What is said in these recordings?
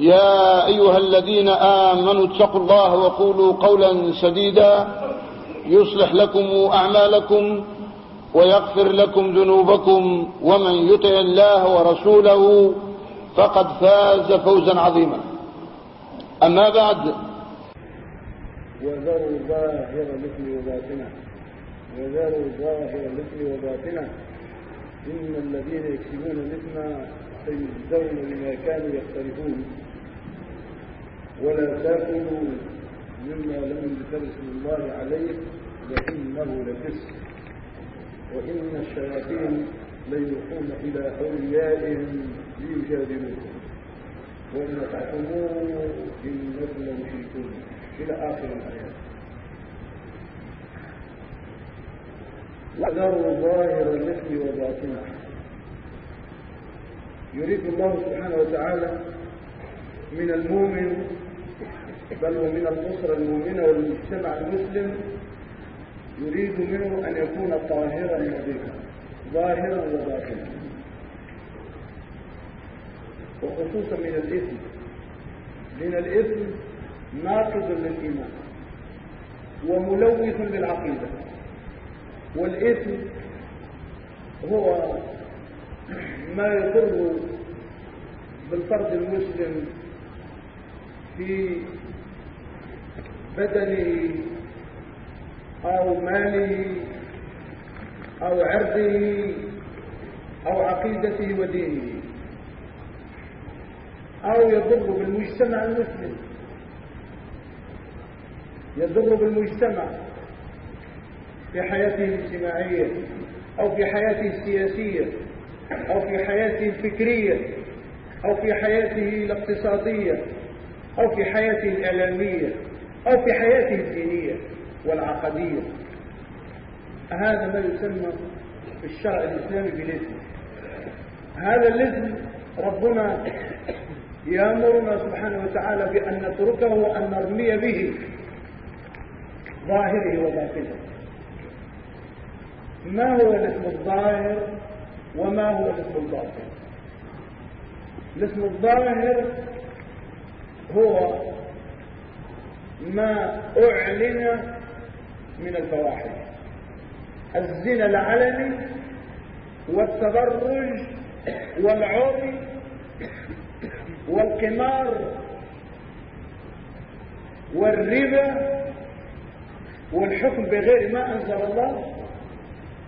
يا أيها الذين آمنوا اتقوا الله وقولوا قولا سديدا يصلح لكم أعمالكم ويغفر لكم ذنوبكم ومن يطع الله ورسوله فقد فاز فوزا عظيما. أما بعد وذروا ظاهر مثل وباطنه. وذروا ظاهر مثل وباطنه. إن الذين يكسبون الإثم سيجزون بما كانوا يقترفون ولا تأكلوا مما لم يذكر اسم الله عليه وإنه لفسق. وإن الشياطين ليوحون إلى أوليائهم ليجادلوكم. وإن تعتموا إنكم لمشركون إلى آخر الآيات. وذروا ظاهر الإثم وباطنه. يريد الله سبحانه وتعالى من المؤمن بل ومن الأسرة المؤمنة والمجتمع المسلم يريد منه أن يكون طاهرا نظيفا ظاهرا وباطنا. وخصوصا من الإثم. من الإثم ناقض للإيمان وملوث للعقيدة. والإثم هو ما يضر بالفرد المسلم في بدنه أو ماله أو عرضه أو عقيدته ودينه أو يضر بالمجتمع المسلم. يضر بالمجتمع في حياته الاجتماعية أو في حياته السياسية أو في حياته الفكرية أو في حياته الاقتصادية أو في حياته الإعلامية. أو في حياته الدينية والعقدية. هذا ما يسمى في الشرع الإسلامي بالإثم هذا الإثم ربنا يأمرنا سبحانه وتعالى بأن نتركه وأن نرمي به ظاهره وباطنه. ما هو الاسم الظاهر وما هو الاسم الباطن؟ الاسم الظاهر هو ما أعلن من الفواحش. الزنا العلني والتبرج والعري والقمار والربا والحكم بغير ما أنزل الله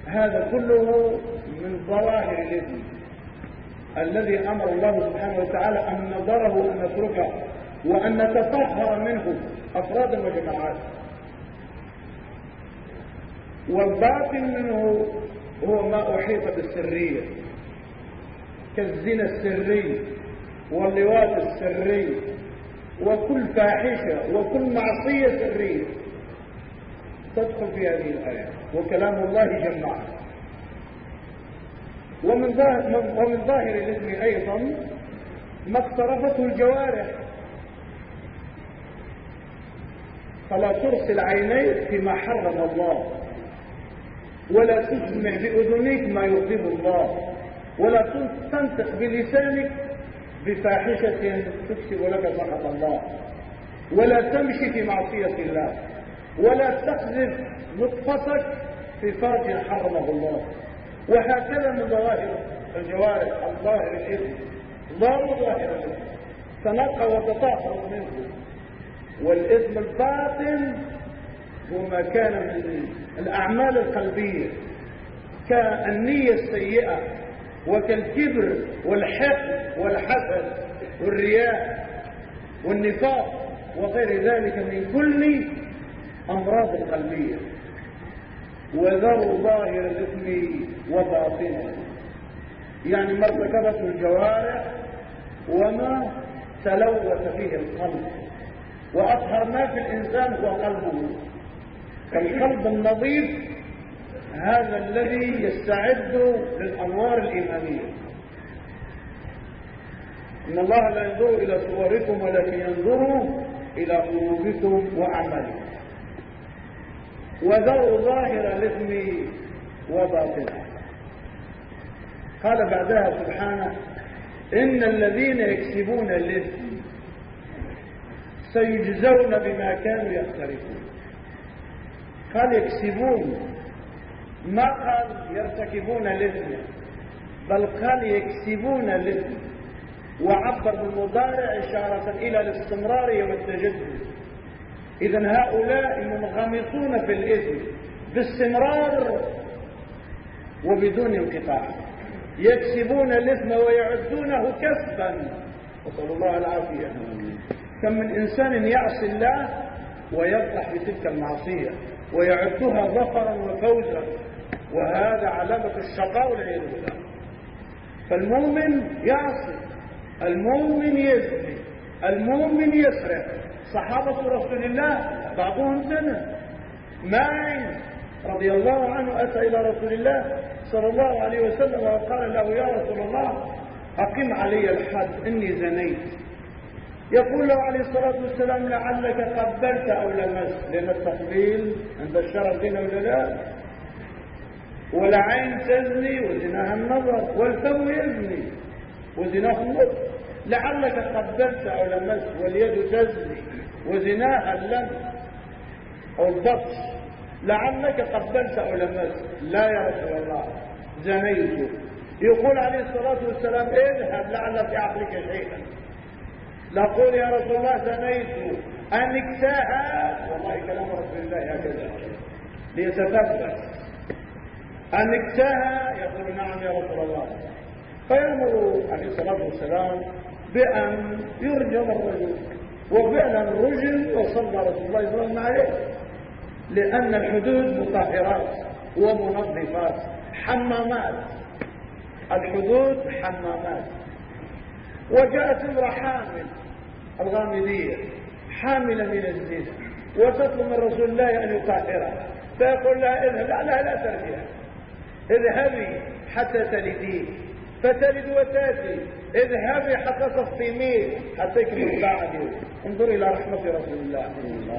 هذا كله من ظواهر الإثم الذي أمر الله سبحانه وتعالى أن نظره وأن نتركه وأن نتطهر منه أفرادا وجماعات. والباطن منه هو ما أحيط بالسرية. كالزنا السري واللواط السري وكل فاحشة وكل معصية سرية. تدخل في هذه الآية. وكلام الله ظاهر, ومن ظاهر الاسم أيضا ما اقترفته الجوارح. فلا ترسل عينيك فيما حرم الله. ولا تسمع بأذنيك ما يغضب الله. ولا تنطق بلسانك بفاحشة تكسب لك سخط الله. ولا تمشي في معصية الله. ولا تقذف نطفتك في فرج حرمه الله. وهكذا من ظواهر الجوارح الظاهر الإثم ظاهر ظاهر الإثم تنقى وتطهر منه. والإثم الباطن وما كان من الأعمال القلبية. كالنية السيئة وكالكبر والحقد والحسد والرياء والنفاق وغير ذلك من كل أمراض القلبية. وذروا ظاهر الإثم وباطنه. يعني ما ارتكبته الجوارح وما تلوث فيه القلب. وأطهر ما في الإنسان هو قلبه. فالقلب النظيف هذا الذي يستعد للأنوار الإيمانية. إن الله لا ينظر إلى صوركم ولكن ينظر إلى قلوبكم وأعمالكم. وذروا ظاهر الإثم وباطنه قال بعدها سبحانه إن الذين يكسبون الإثم سيجزون بما كانوا يقترفون قال يكسبون. ما قال يرتكبون الإثم بل قال يكسبون الإثم وعبر بالمضارع إشارة إلى الاستمرار والتجدد إذا هؤلاء منغمسون في الإثم باستمرار وبدون انقطاع. يكسبون الإثم ويعدونه كسبا. وصلى الله العافية. كم من إنسان يعصي الله ويفرح بتلك المعصية ويعدها ظفرا وفوزا وهذا علامة الشقاء والعياذ بالله. فالمؤمن يعصي المؤمن يزني المؤمن يسرق. صحابة رسول الله بعضهم زنى. معين رضي الله عنه أتى إلى رسول الله صلى الله عليه وسلم وقال له يا رسول الله أقم علي الحد إني زنيت. يقول له عليه الصلاة والسلام لعلك قبلت أو لمست لأن التقبيل عند الشرع دين ولا لا والعين تزني وزناها النظر والفم يزني وزناه النظر. لعلك قبلت أو لمست واليد تزني وزناها اللمس أو البطش لعلك قبلت أو لمست لا يا رسول الله زنيت. يقول عليه الصلاة والسلام اذهب لعل في عقلك شيئا. نقول يا رسول الله زنيت أنكساها والله كلام رسول الله هكذا. ليتثبت. أنكساها يقول نعم يا رسول الله. فيأمر عليه الصلاة والسلام بأن يرجم الرجل. وفعلا رجل وصلى رسول الله صلى الله عليه وسلم لأن الحدود مطهرات ومنظفات. حمامات. الحدود حمامات. وجاءت امرأة حامل. الغامدية حاملة من الزنا وتطلب من رسول الله أن يطهرها. فيقول لها إذهب لا لا ترجع. اذهبي حتى تلدين فتلد وتأتي. اذهبي حتى تفطمين حتى يكمل بعدي انظر إلى رحمة رسول الله.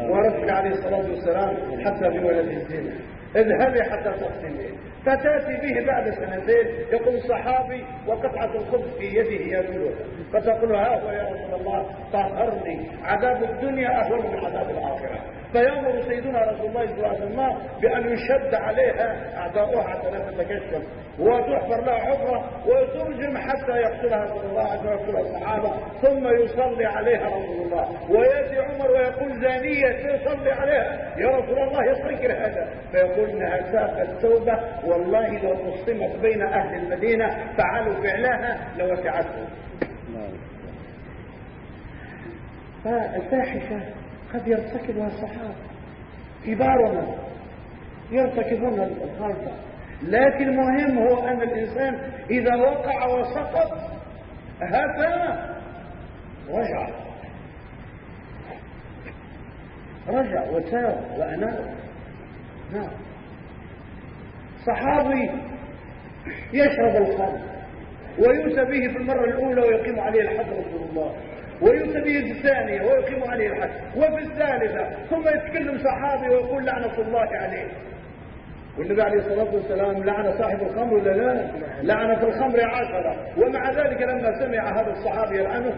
ورفق عليه الصلاة والسلام حتى بولد الزنا. اذهبي حتى تفطمين فتأتي به بعد سنتين يقول الصحابي وقطعة الخبز في يده ياكلها فتقول ها هو يا رسول الله طهرني. عذاب الدنيا أهون من عذاب الآخرة. فيأمر سيدنا رسول الله صلى الله عليه وسلم بأن يشد عليها أعداؤها حتى لا تتكشف وتحفر لها حفره وترجم حتى يقتلها صلى الله عليه وسلم ويقتلها الصحابة. ثم يصلي عليها رسول الله. ويأتي عمر ويقول زانية يصلي عليها. يا رسول الله يستنكر هذا. فيقول إنها ساقت توبه والله لو قسمت بين أهل المدينة فعلوا فعلها لوسعتهم فالفاحشة قد يرتكبها الصحابة. كبارنا يرتكبون الخلطة لكن المهم هو أن الإنسان إذا وقع وسقط هفى رجع. رجع وتاب وأناب نعم. صحابي يشرب الخمر ويؤتى به في المرة الأولى ويقيم عليه الحد رسول الله. ويؤتى به الثانية ويقيم عليه الحد وفي الثالثة ثم يتكلم صحابي ويقول لعنة الله عليه. والنبي عليه الصلاة والسلام لعن صاحب الخمر ولا لا؟ لعن في الخمر عشرة. ومع ذلك لما سمع هذا الصحابي يلعنه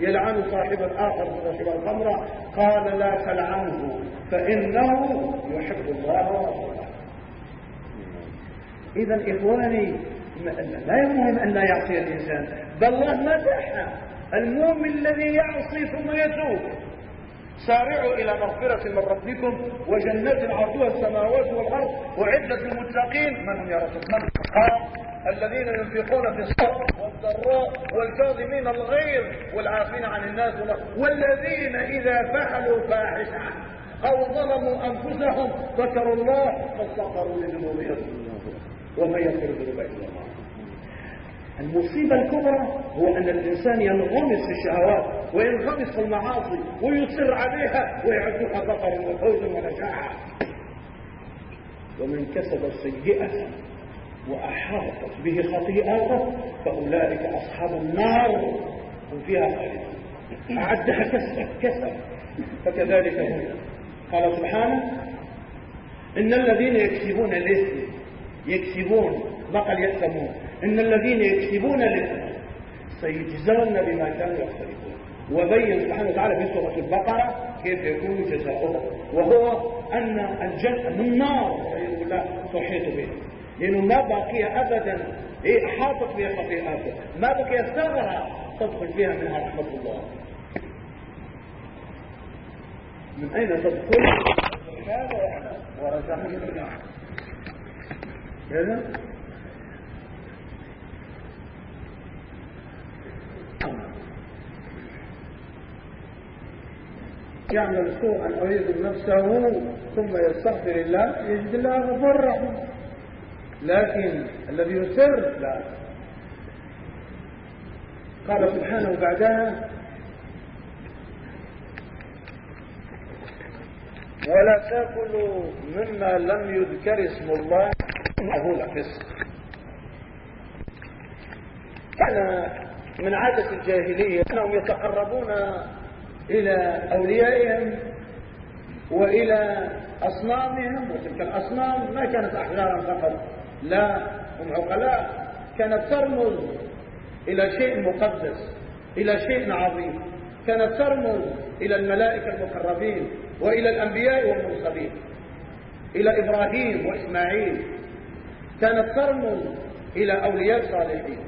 يلعن صاحبا آخر صاحب الخمر قال لا تلعنه فإنه يحب الله ورسوله. إذا إخواني لا يمهم أن لا يعصي الإنسان. بل الله مدح المؤمن الذي يعصي ثم يتوب. سارعوا إلى مغفرة من ربكم وجنات عرضها السماوات والأرض وعدة للمتقين من هم يا رسول من الذين ينفقون في الصبر والضراء والكاظمين الغيظ والعافين عن الناس والذين إذا فعلوا فاحشة أو ظلموا أنفسهم ذكروا الله فاستغفروا لذنوبهم. ومن يغفر الذنوب الله. المصيبة الكبرى هو أن الإنسان ينغمس في الشهوات وينغمس في المعاصي ويصر عليها ويعدها بطرا وفوزا ونجاحا ومن كسب السيئة وأحاطت به خطيئاته فأولئك أصحاب النار هم فيها خالدون. أعدها كسب كسب فكذلك هنا قال سبحانه إن الذين يكسبون الإثم يكسبون بقى يأثمون؟ إن الذين يكسبون الإثم سيجزون بما كانوا يختلفون وبين سبحانه وتعالى في سورة البقرة كيف يكون جزاؤهم. وهو أن الجنة من نار والعياذ بالله تحيط به. لأنه ما بقي أبدا. إيه أحاطت بها خطيئاته. ما بقي ثغرة تدخل فيها منها رحمة الله. من أين تدخل؟ هذا ورزقنا كذا يعمل سوءا أو يذل نفسه ثم يستغفر الله يجد الله غفور رحيم. لكن الذي يسر لا. قال سبحانه بعدها ولا تأكلوا مما لم يذكر اسم الله. انه لفسق كان من عادة الجاهلية أنهم يتقربون إلى أوليائهم وإلى أصنامهم وتلك الأصنام ما كانت أحجارا فقط لا هم عقلاء. كانت ترمز إلى شيء مقدس إلى شيء عظيم. كانت ترمز إلى الملائكة المقربين وإلى الأنبياء والمرسلين إلى إبراهيم وإسماعيل. كانت ترمز إلى أولياء صالحين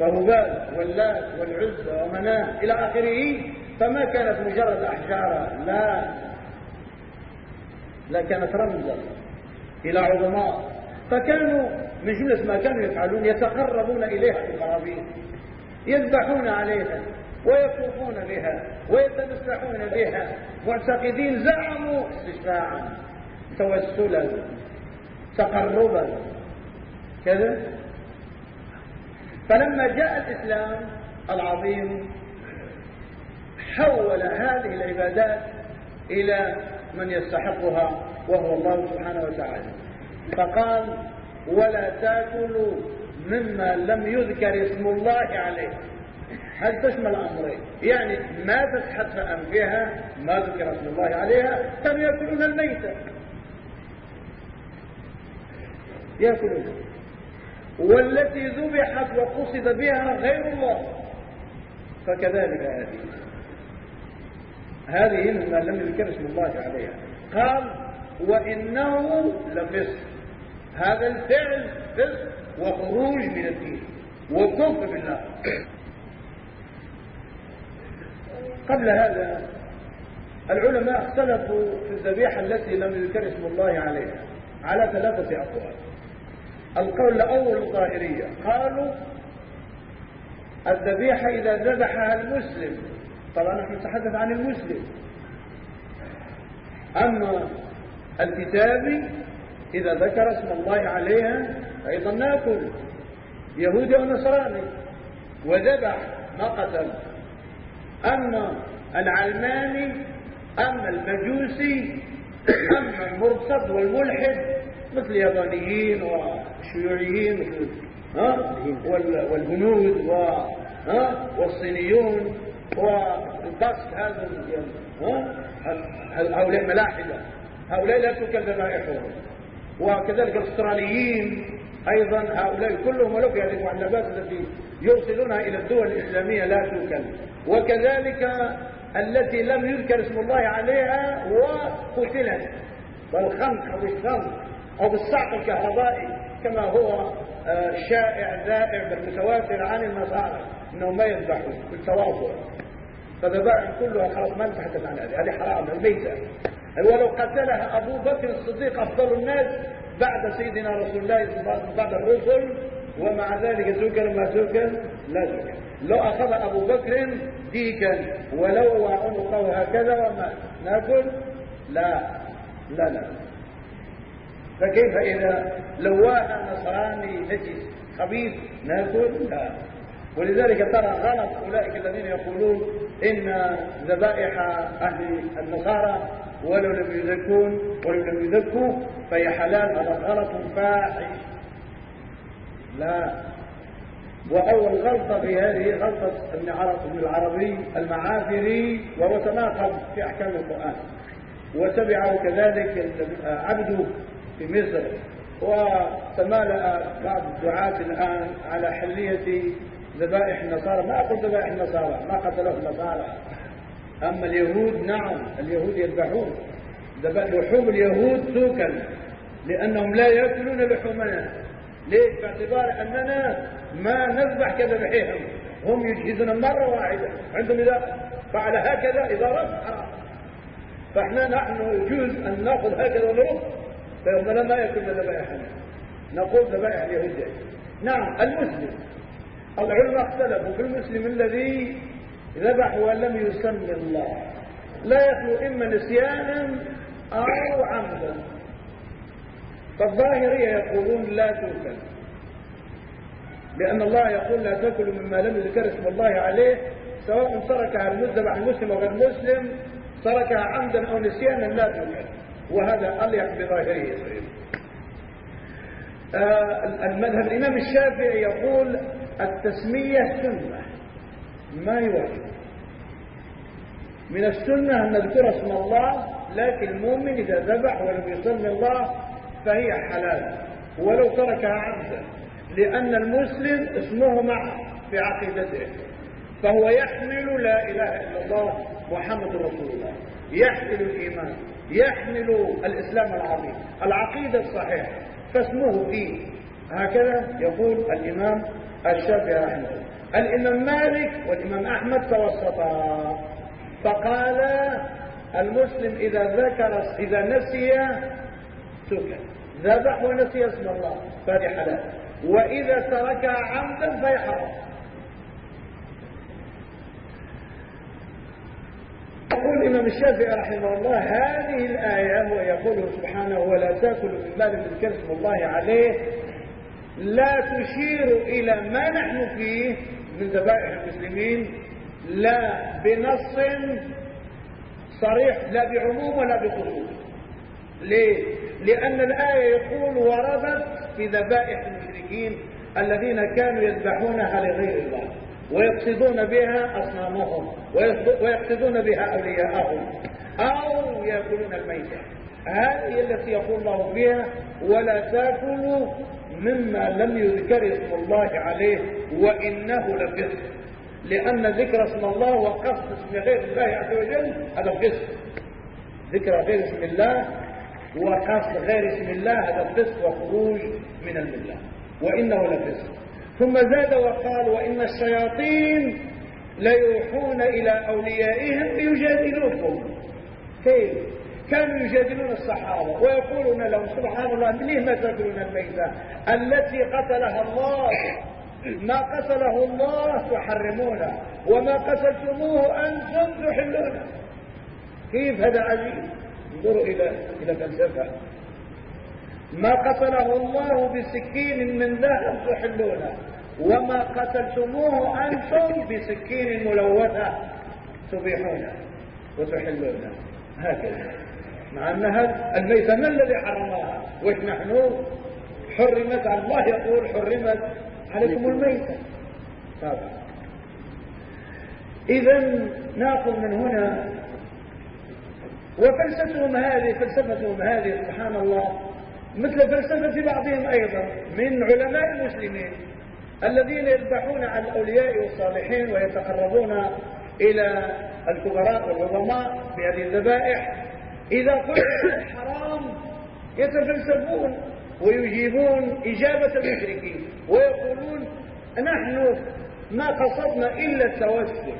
فهبال واللات والعزى ومناه إلى آخره فما كانت مجرد أحجارا لا. لا كانت رمزا إلى عظماء. فكانوا من جملة ما كانوا يفعلون يتقربون إليها بالقرابين يذبحون عليها ويطوفون بها ويتمسحون بها معتقدين زعموا استشفاعا توسلا تقربا. كذا؟ فلما جاء الإسلام العظيم حول هذه العبادات إلى من يستحقها وهو الله سبحانه وتعالى. فقال ولا تأكلوا مما لم يذكر اسم الله عليه. هل تشمل أمرين؟ يعني ما تسحت انفها ما ذكر اسم الله عليها كانوا ياكلون الميتة. يأكلون. والتي ذبحت وقصد بها غير الله. فكذلك هذه. هذه مما لم يذكر اسم الله عليها. قال وإنه لفسق. هذا الفعل فسق وخروج من الدين وكفر بالله. قبل هذا العلماء اختلفوا في الذبيحة التي لم يذكر اسم الله عليها على ثلاثة أقوال. القول الأول الظاهرية قالوا الذبيحة إذا ذبحها المسلم طبعا نحن نتحدث عن المسلم. أما الكتابي إذا ذكر اسم الله عليها أيضا ناكل يهودي أو نصراني وذبح ما قتل. أما العلماني أما المجوسي أما المرتد والملحد مثل اليابانيين والشيوعيين ها؟ والهنود و ها؟ والصينيون والباسك هذا ها؟ هؤلاء ملاحدة. هؤلاء لا تؤكل ذبائحهم وكذلك الأستراليين أيضا هؤلاء كلهم ولو هذه المعلبات التي يوصلونها إلى الدول الإسلامية لا توكل وكذلك التي لم يذكر اسم الله عليها وقتلت بالخنق أو بالخنق أو بالصعق الكهربائي كما هو شائع ذائع بالمتواتر عن النصارى انهم ما يذبحون بالتواضع فذبائح كلها خلاص ما نتحدث عن هذه هذه حرام الميتة ولو قتلها أبو بكر الصديق أفضل الناس بعد سيدنا رسول الله صلى الله عليه وسلم بعد الرسل ومع ذلك سكر ما سكر لا سكر لو أخذ أبو بكر ديكا ولو عنقه هكذا وما نأكل لا لا لا فكيف إذا لواها نصراني نجس خبيث ناكل لا. ولذلك ترى غلط أولئك الذين يقولون إن ذبائح أهل النصارى ولو لم يزكون ولو لم يزكوا فهي حلال هذا غلط فاحش. لا. وأول غلطة في هذه غلطة ابن العربي المعافري وهو تناقض في أحكام القرآن. وتبعه كذلك عبده في مصر وتمالأ بعض الدعاة الآن على حلية ذبائح النصارى. ما أقول ذبائح النصارى ما قتلوه النصارى. أما اليهود نعم اليهود يذبحون. لحوم اليهود سوكا لأنهم لا يأكلون لحومنا. ليش؟ باعتبار أننا ما نذبح كذبحهم هم يجهزون مرة واحدة. عندهم إذا فعل هكذا إذا حرام. فإحنا نحن يجوز أن نأخذ هكذا ونرد فإننا ما يأكلنا ذبائحنا نقول ذبائح اليهود نعم المسلم. العلماء اختلفوا في المسلم الذي ذبح ولم يسمي الله. لا يخلو إما نسيانا أو عمدا. فالظاهرية يقولون لا تؤكل. لأن الله يقول لا تأكلوا مما لم يذكر اسم الله عليه سواء تركها المذبح المسلم غير مسلم تركها عمدا أو نسيانا لا تؤكل. وهذا أليق بظاهرية آه المذهب الإمام الشافعي يقول التسمية سنة. ما يوجد من السنة أن نذكر اسم الله لكن المؤمن إذا ذبح ولم يسمي الله فهي حلال. ولو تركها عمدا لأن المسلم اسمه معه في عقيدته. فهو يحمل لا إله إلا الله محمد رسول الله. يحمل الإيمان. يحمل الإسلام العظيم. العقيدة الصحيحة. فاسمه فيه هكذا يقول الإمام الشافعي رحمه الإمام مالك والإمام أحمد توسطا. فقال المسلم إذا ذكر إذا نسي سكر ذبح ونسي اسم الله. فهذه حلال وإذا تركها عمدا فهي حرام يقول الإمام الشافعي رحمه الله هذه الآية ويقول سبحانه ولا تأكلوا مما لم يذكر الله عليه لا تشير إلى ما نحن فيه من ذبائح المسلمين لا بنص صريح لا بعموم ولا بخصوص ليه؟ لأن الآية يقول وردت في ذبائح المشركين الذين كانوا يذبحونها لغير الله ويقصدون بها أصنامهم ويقصدون بها أولياءهم أو يأكلون الميتة. هذه التي يقول الله فيها ولا تأكلوا مما لم يذكر اسم الله عليه وإنه لفسق لأن ذكر اسم الله وقصد اسم غير الله عز وجل هذا فسق ذكر غير اسم الله وقصد غير اسم الله هذا فسق وخروج من الملة. وإنه لفسق ثم زاد وقال وإن الشياطين ليوحون إلى أوليائهم ليجادلوكم. كيف؟ كانوا يجادلون الصحابة ويقولون لهم سبحان الله ليه ما تأكلون الميتة؟ التي قتلها الله. ما قتله الله تحرمونه وما قتلتموه أنتم تحلونه كيف هذا عجيب؟ انظروا إلى إلى فلسفة. ما قتله الله بسكين من ذهب تحلونه. وما قتلتموه أنتم بسكين ملوثة تبيحونه وتحلونه هكذا. مع أنها ما الذي حرمها؟ وإيش نحن حرمت الله يقول حرمت عليكم الميتة. إذا نأخذ من هنا وفلسفتهم هذه فلسفتهم هذه سبحان الله. مثل فلسفة بعضهم أيضا من علماء المسلمين. الذين يذبحون عن الأولياء والصالحين ويتقربون إلى الكبراء والعظماء بهذه الذبائح إذا قلت حرام يتفلسفون ويجيبون إجابة المشركين ويقولون نحن ما قصدنا إلا التوسل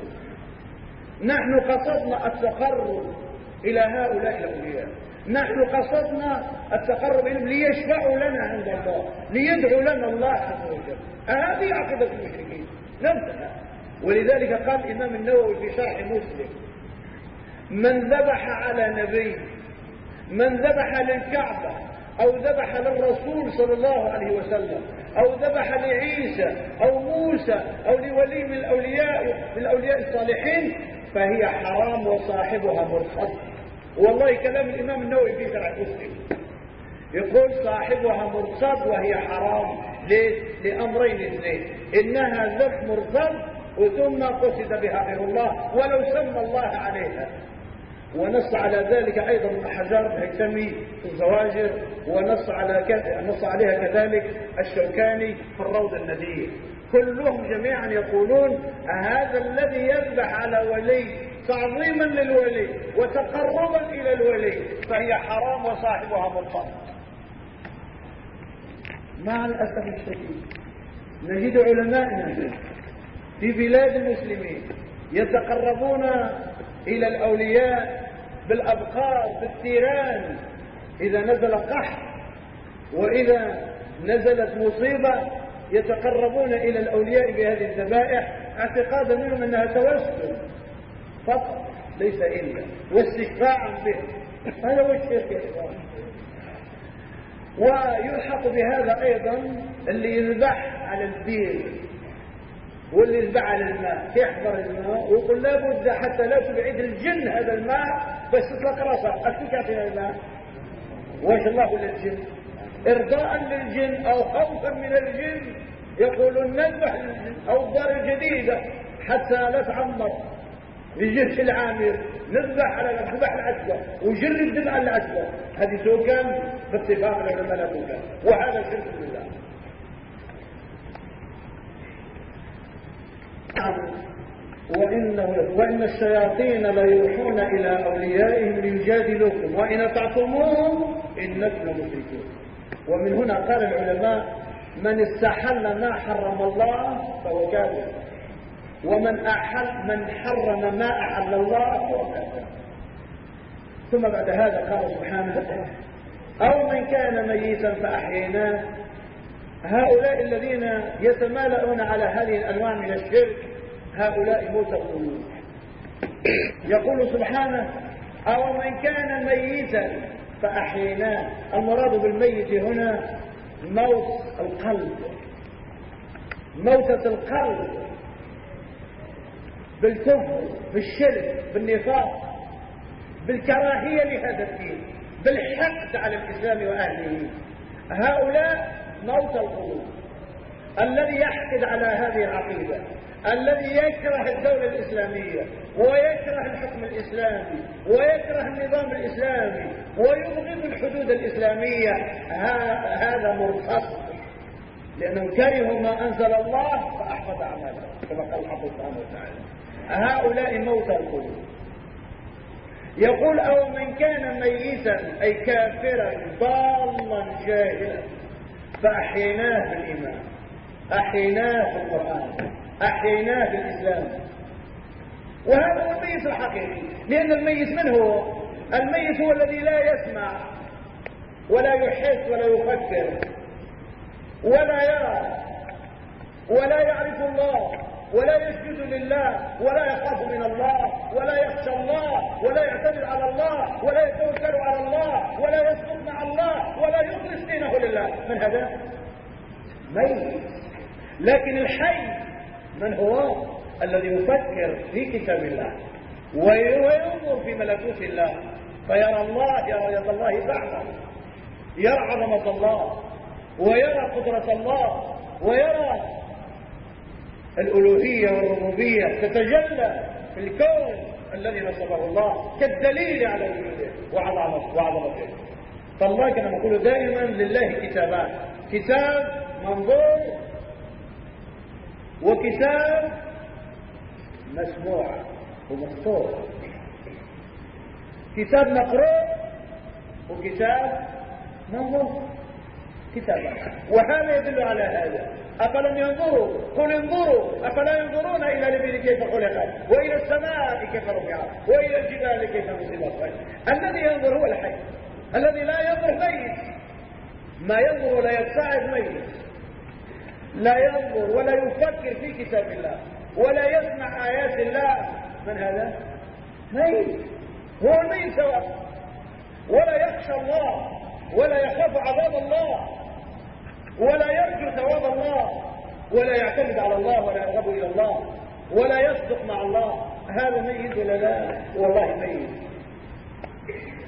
نحن قصدنا التقرب إلى هؤلاء الأولياء. نحن قصدنا التقرب إليهم ليشفعوا لنا عند الله ليدعوا لنا الله عز وجل. هذه عقيدة المشركين. ننتهى ولذلك قال الإمام النووي في شرح مسلم من ذبح على نبي من ذبح للكعبة أو ذبح للرسول صلى الله عليه وسلم أو ذبح لعيسى أو موسى أو لولي من الأولياء من الأولياء الصالحين فهي حرام وصاحبها مرخص. والله كلام الإمام النووي في شرح مسلم. يقول صاحبها مرصد وهي حرام. ليه؟ لأمرين اثنين. إنها ذبح مرصد وثم قصد بها غير الله ولو سمى الله عليها. ونص على ذلك أيضا ابن حجر الهيثمي في الزواجر. ونص على. نص عليها كذلك الشوكاني في الروض الندية كلهم جميعا يقولون هذا الذي يذبح على ولي تعظيما للولي وتقربا إلى الولي فهي حرام وصاحبها مطلق مع الأسف الشديد نجد علماءنا في بلاد المسلمين يتقربون إلى الأولياء بالأبقار بالتيران. إذا نزل قحط وإذا نزلت مصيبة يتقربون إلى الأولياء بهذه الذبائح اعتقادا منهم أنها توسل فقط ليس إلا. واستشفاعا به. هذا هو الشرك يا إخوان. ويلحق بهذا أيضا اللي يذبح على البير واللي يذبح على الماء. يحضر الماء ويقول لابد حتى لا تبعد الجن هذا الماء بس تطلق راسه أتوك في الماء واش الله ولا الجن. إرضاء للجن أو خوفا من الجن يقولون نذبح للجن أو الدار الجديدة حتى لا تعمر. يجيش العامر نذبح على الذبح العسكر وجر على العسكر هذه توكم باتفاق العلماء توكم وهذا شرك بالله وإنه وإن الشياطين ليوحون إلى أوليائهم ليجادلوكم. وإن أطعتموهم إنكم مشركون ومن هنا قال العلماء من استحل ما حرم الله فهو كافر. ومن أحل من حرم ما أحل الله فهو كافر. ثم بعد هذا قال سبحانه أو من كان ميتا فأحييناه. هؤلاء الذين يتمالؤون على هذه الأنواع من الشرك هؤلاء موت القلوب. يقول سبحانه أو من كان ميتا فأحييناه. المراد بالميت هنا موت القلب. موتة القلب. بالكفر بالشرك بالنفاق بالكراهية لهذا الدين بالحقد على الإسلام وأهله. هؤلاء موت القلوب. الذي يحقد على هذه العقيدة الذي يكره الدولة الإسلامية ويكره الحكم الإسلامي ويكره النظام الإسلامي ويبغض الحدود الإسلامية. هذا مرخص. لأنهم كرهوا ما أنزل الله فأحفظ أعمالهم كما قال الله سبحانه وتعالى هؤلاء موتى القلوب يقول أو من كان ميتا أي كافرا ضالا جاهلا فأحييناه بالإيمان أحييناه في القرآن أحييناه في الإسلام وهذا هو الميت الحقيقي لأن الميت من هو؟ الميت هو الذي لا يسمع ولا يحس ولا يفكر ولا يرى ولا يعرف الله. ولا يسجد لله ولا يخاف من الله ولا يخشى الله ولا يعتمد على الله ولا يتوكل على الله ولا يسقط مع الله ولا يخلص دينه لله. من هذا؟ ميت. لكن الحي من هو؟ الذي يفكر في كتاب الله وينظر في ملكوت الله فيرى الله يرى يد الله بعده يرى عظمة الله ويرى قدرة الله ويرى الألوهية والربوبية تتجلى في الكون الذي نصبه الله كالدليل على وجوده وعظمته. فالله كما نقول دائما لله كتابان. كتاب منظور وكتاب مسموع ومسطور كتاب مقروء وكتاب منظور. كتاب. وهذا يدل على هذا. أفلم ينظروا؟ قل انظروا. أفلا ينظرون إلى الإبل كيف خلقت؟ وإلى السماء كيف رفعت؟ وإلى الجبال كيف نصبت؟ الذي ينظر هو الحي. الذي لا ينظر ميت. ما ينظر ولا يبتعد ميت. لا ينظر ولا يفكر في كتاب الله. ولا يسمع آيات الله. من هذا؟ ميت. هو الميت سواء. ولا يخشى الله. ولا يخاف عذاب الله. ولا يرجو ثواب الله ولا يعتمد على الله ولا يرغب إلى الله ولا يصدق مع الله. هذا ميت ولا لا؟ والله ميت.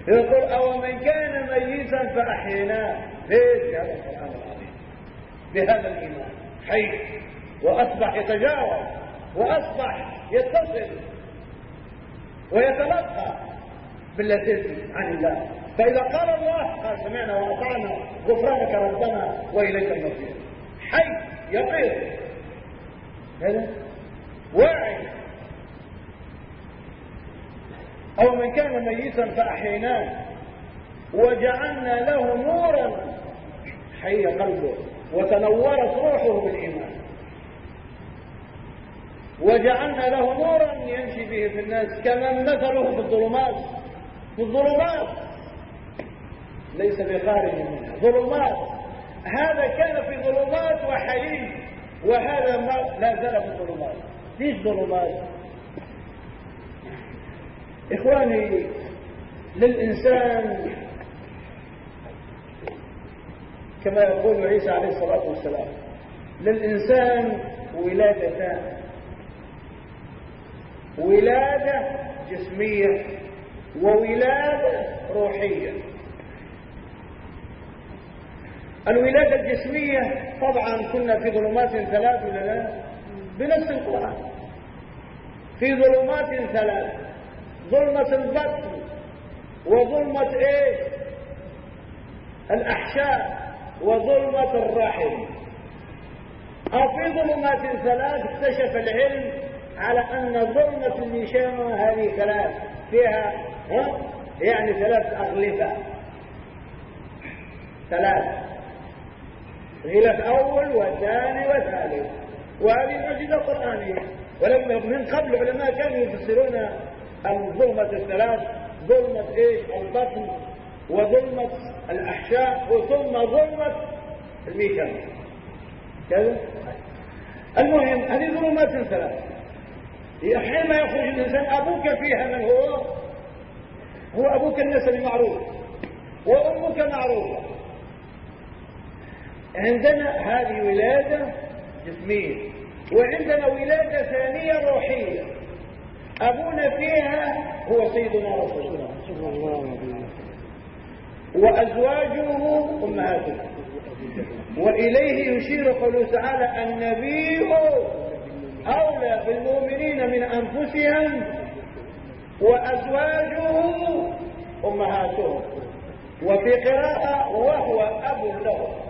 يقول أو من كان ميتا فأحييناه. ليش بهذا القران العظيم بهذا الإيمان. حي. وأصبح يتجاوز. وأصبح يتصل. ويتلقى. باللاتيني عن الله. فإذا قال الله قال سمعنا وأطعنا غفرانك ربنا وإليك المصير. حي يقظ هذا واعي. أو من كان ميتا فأحييناه وجعلنا له نورا. حي قلبه وتنورت روحه بالإيمان. وجعلنا له نورا يمشي به في الناس كمن مثله في الظلمات. في الظلمات. ليس بخارج منها ظلمات. هذا كان في ظلمات وحليم. وهذا ما لا زال في الظلمات ليش ظلمات؟ إخواني للإنسان كما يقول عيسى عليه الصلاة والسلام للإنسان ولادتان ولادة جسمية وولادة روحية. الولادة الجسمية طبعا كنا في ظلمات ثلاث ولا لا؟ بنفس القرآن. في ظلمات ثلاث. ظلمة البطن وظلمة إيه الأحشاء وظلمة الرحم. أو في ظلمات ثلاث اكتشف العلم على أن ظلمة النشامة هذه ثلاث. فيها ها؟ يعني ثلاث أغلفة. ثلاث. غلاف أول وثاني وثالث. وهذه معجزة قرآنية. ولما من قبل العلماء كانوا يفسرون الظلمة الثلاث ظلمة إيش؟ البطن وظلمة الأحشاء وثم ظلمة الميكان كذا؟ المهم هذه ظلمات ثلاث. حينما يخرج الإنسان أبوك فيها من هو؟ هو أبوك النسب معروف. وأمك معروفة. عندنا هذه ولادة جسمية وعندنا ولادة ثانية روحية. أبونا فيها هو سيدنا رسول الله. الله وأزواجه أمهاته. وإليه يشير قوله تعالى النبي أولى بالمؤمنين من أنفسهم وأزواجه أمهاتهم وفي قراءة وهو أب لهم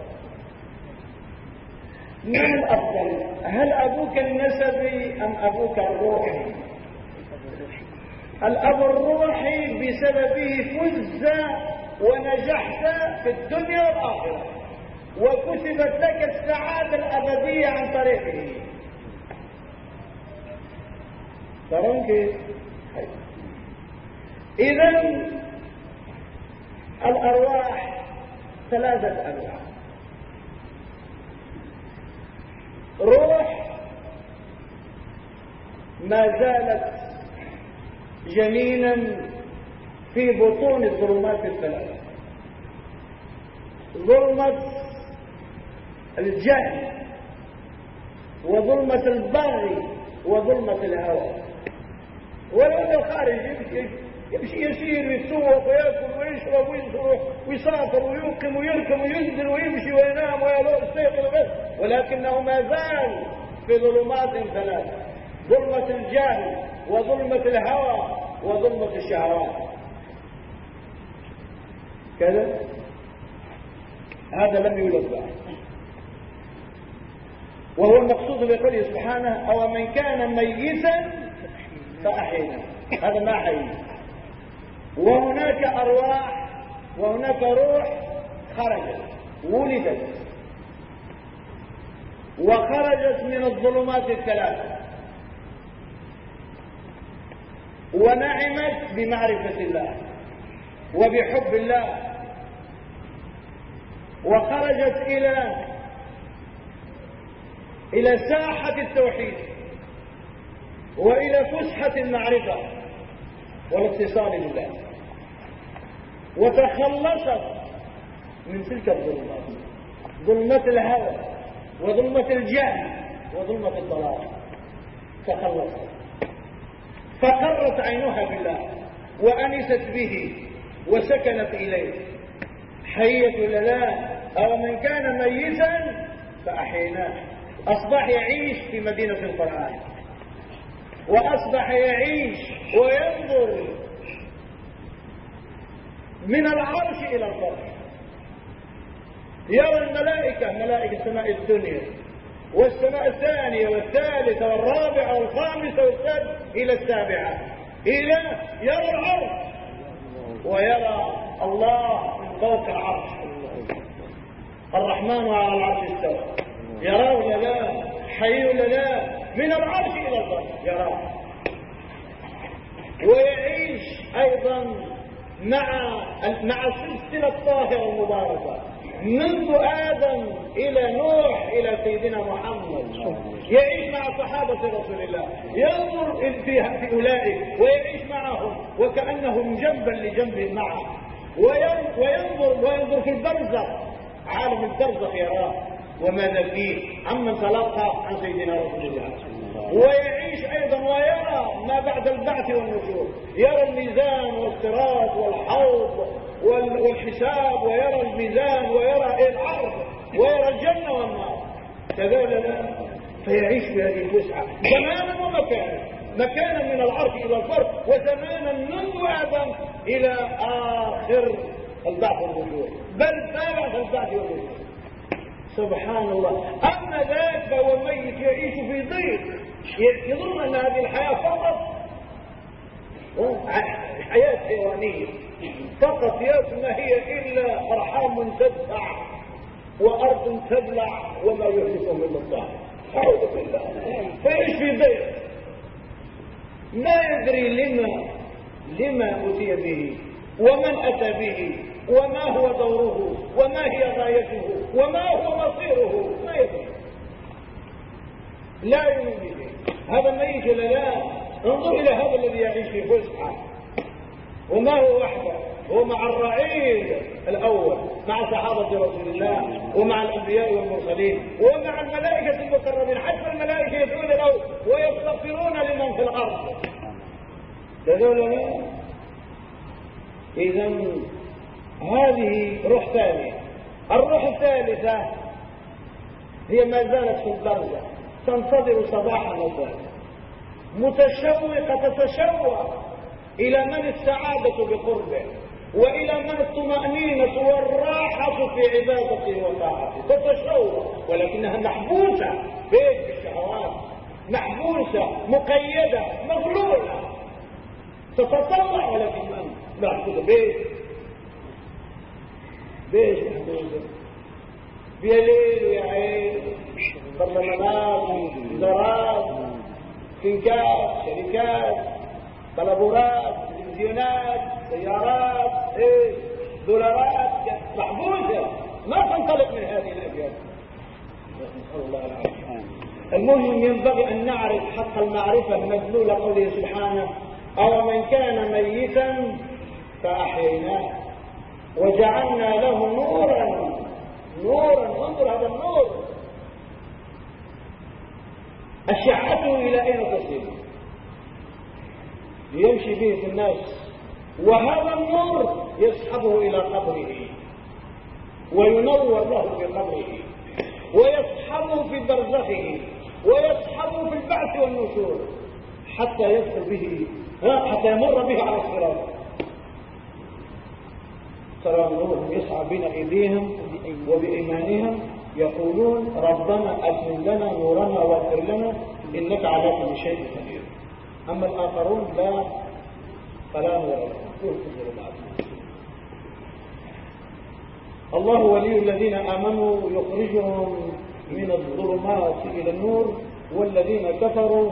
من الأفضل هل أبوك النسبي أم أبوك الروحي؟ الأب الروحي بسببه فزت ونجحت في الدنيا والآخرة وكتبت لك السعادة الأبدية عن طريقه. ترون كيف إذا الأرواح ثلاثة أنواع روح ما زالت جنينا في بطون الظلمات الثلاث. ظلمة الجهل وظلمة البغي وظلمة الهوى. ولو خارج يمشي يمشي يسير ويتسوق ويأكل ويشرب ويصرخ ويسافر ويقم ويركب وينزل ويمشي وينام ويستيقظ ولكنه ما زال في ظلمات ثلاث ظلمة الجهل وظلمة الهوى وظلمة الشهوات. كذا؟ هذا لم يولد بعد. وهو المقصود بقوله سبحانه أو من كان ميتا فأحينا هذا ما حي وهناك أرواح وهناك روح خرجت ولدت. وخرجت من الظلمات الثلاثة. ونعمت بمعرفة الله وبحب الله. وخرجت إلى إلى ساحة التوحيد وإلى فسحة المعرفة. والاتصال بالله. وتخلصت من تلك الظلمات. ظلمة الهوى وظلمة الجهل وظلمة الضلال. تخلصت. فقرت عينها بالله وأنست به وسكنت إليه. حية لله أو من كان ميتا فأحيناه أصبح يعيش في مدينة القرآن. وأصبح يعيش وينظر من العرش إلى الفرش. يرى الملائكة ملائكة سماء الدنيا والسماء الثانية والثالثة والرابعة والخامسة والسادسة إلى السابعة. إلى يرى العرش ويرى الله من فوق العرش. الرحمن على العرش استوى. يراه ولا لا حي ولا لا من العرش إلى الأرض يراه ويعيش أيضا مع مع السلسلة الطاهرة المباركة. منذ آدم إلى نوح إلى سيدنا محمد. يعيش مع صحابة رسول الله. ينظر في, في أولئك ويعيش معهم وكأنهم جنبا لجنب معه. وينظر وينظر في البرزخ. عالم البرزخ يراه وماذا فيه؟ عمن تلقى عن سيدنا رسول الله. ويعيش أيضا ويرى ما بعد البعث والنشور يرى الميزان والصراط والحوض والحساب ويرى الميزان ويرى العرض ويرى الجنة والنار. كذلك فيعيش في هذه الوسعه زمانا ومكانا. مكانا من العرش إلى الفرق وزمانا منذ آدم إلى آخر البعث والنشور بل تابع البعث والنشور سبحان الله أما ذاك فهو ميت يعيش في ضيق. يظن أن هذه الحياة فقط. حياة حيوانية. فقط يا ما هي إلا أرحام تدفع وأرض تبلع وما يهلكه من الله. أعوذ بالله. فيعيش في ضيق. ما يدري لما لما أتي به ومن أتى به. وما هو دوره وما هي غايته وما هو مصيره ما يدري. لا يؤمن به. هذا ميت ولا لا؟ انظر. إلى هذا الذي يعيش في فسحة. وما هو وحده؟ هو مع الرعيل الأول مع صحابة رسول الله ومع الأنبياء والمرسلين ومع الملائكة المقربين حتى الملائكة يدعون له ويستغفرون لمن في الأرض. تدعون اذا هذه روح ثانية. الروح الثالثة هي ما زالت في الدرجة تنتظر صباحا وباكرا متشوقة تتشوق إلى من السعادة بقربه وإلى من الطمأنينة والراحة في عبادته وطاعته. تتشوق ولكنها محبوسة. بين الشهوات محبوسة مقيدة مغلولة. تتطلع ولكن محبوسة بيت. ليش محدودة فيها ليل ويا عين برلمانات وزارات شنكات شركات بلابورات تلفزيونات سيارات إيش دولارات محبوسة ما تنطلق من هذه الأبيات نسأل الله العافية المهم ينبغي أن نعرف حق المعرفة مدلول قوله سبحانه أو من كان ميتا فأحييناه. وجعلنا له نورا. نورا انظر هذا النور. أشعته إلى أين تصل؟ يمشي به في الناس. وهذا النور يسحبه إلى قبره. وينور له في قبره. ويسحبه في برزخه. ويسحبه في البعث والنشور. حتى يدخل به حتى يمر به على الصراط. ترى نورهم يسعى بين أيديهم وبإيمانهم يقولون ربنا اتمم لنا نورنا واغفر لنا إنك على كل شيء قدير. أما الآخرون لا فلا نور الله ولي الذين آمنوا يخرجهم من الظلمات إلى النور والذين كفروا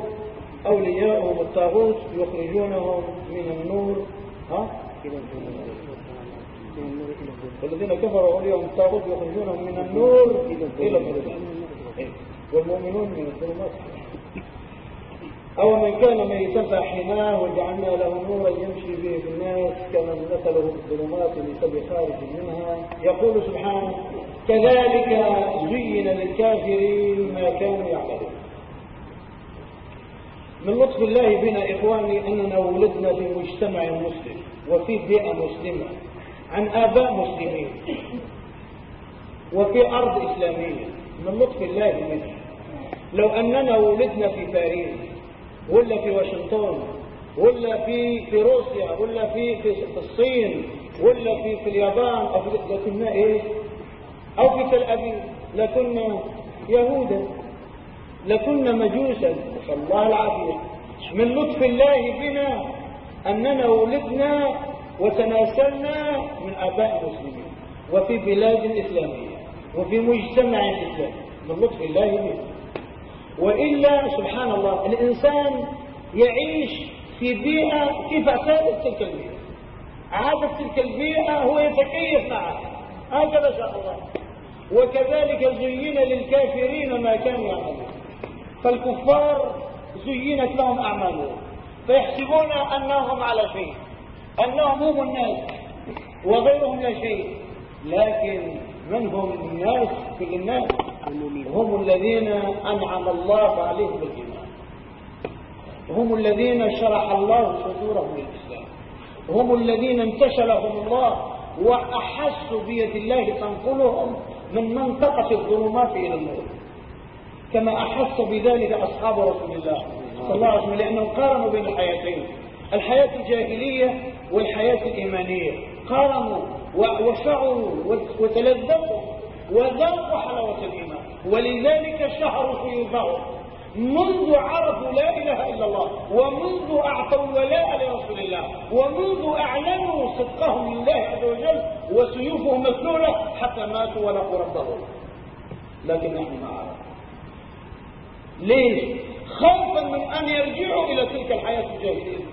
أولياءهم الطاغوت يخرجونهم من النور. ها؟ والذين كفروا أولياءهم الطاغوت يخرجونهم من النور إلى الظلمات. والمؤمنون من الظلمات. أو من كان ميتا فأحيناه وجعلنا له نورا يمشي به في الناس كمن مثله الظلمات ليس بخارج منها. يقول سبحانه كذلك زين للكافرين ما كانوا يعملون. من لطف الله بنا إخواني أننا ولدنا في مجتمع مسلم وفي بيئة مسلمة. عن آباء مسلمين. وفي أرض إسلامية من لطف الله بنا لو أننا ولدنا في باريس ولا في واشنطن ولا في في روسيا ولا في في, في الصين ولا في في اليابان أو في لكنا إيه؟ أو في تل أبيب لكنا يهودا لكنا مجوسا. نسأل الله العافية من لطف الله بنا أننا ولدنا وتناسلنا من آباء المسلمين وفي بلاد إسلامية وفي مجتمع إسلامي من لطف الله بنا وإلا سبحان الله الإنسان يعيش في بيئة كيف اعتادت تلك البيئة؟ عادت تلك البيئة هو يتكيف معها هكذا شاء الله. وكذلك زين للكافرين ما كانوا يعملون. فالكفار زينت لهم أعمالهم فيحسبون أنهم على شيء. أنهم هم الناس وغيرهم لا شيء لكن من هم الناس في الناس هم الذين أنعم الله عليهم بالإيمان. هم الذين شرح الله صدورهم للإسلام. هم الذين انتشلهم الله وأحسوا بيد الله تنقلهم من منطقة الظلمات إلى النور. كما أحس بذلك أصحاب رسول الله صلى الله عليه وسلم لأنهم قارنوا بين الحياتين. الحياة الجاهلية والحياة الإيمانية قارنوا وشعروا وتلذذوا وذاقوا حلاوة الإيمان. ولذلك شهروا سيوفهم منذ عرفوا لا إله إلا الله ومنذ أعطوا الولاء لرسول الله ومنذ أعلنوا صدقهم لله عز وجل وسيوفهم مسلولة حتى ماتوا ولقوا ربهم. لكن نحن ما عرفنا ليش؟ خوفا من أن يرجعوا إلى تلك الحياة الجاهلية.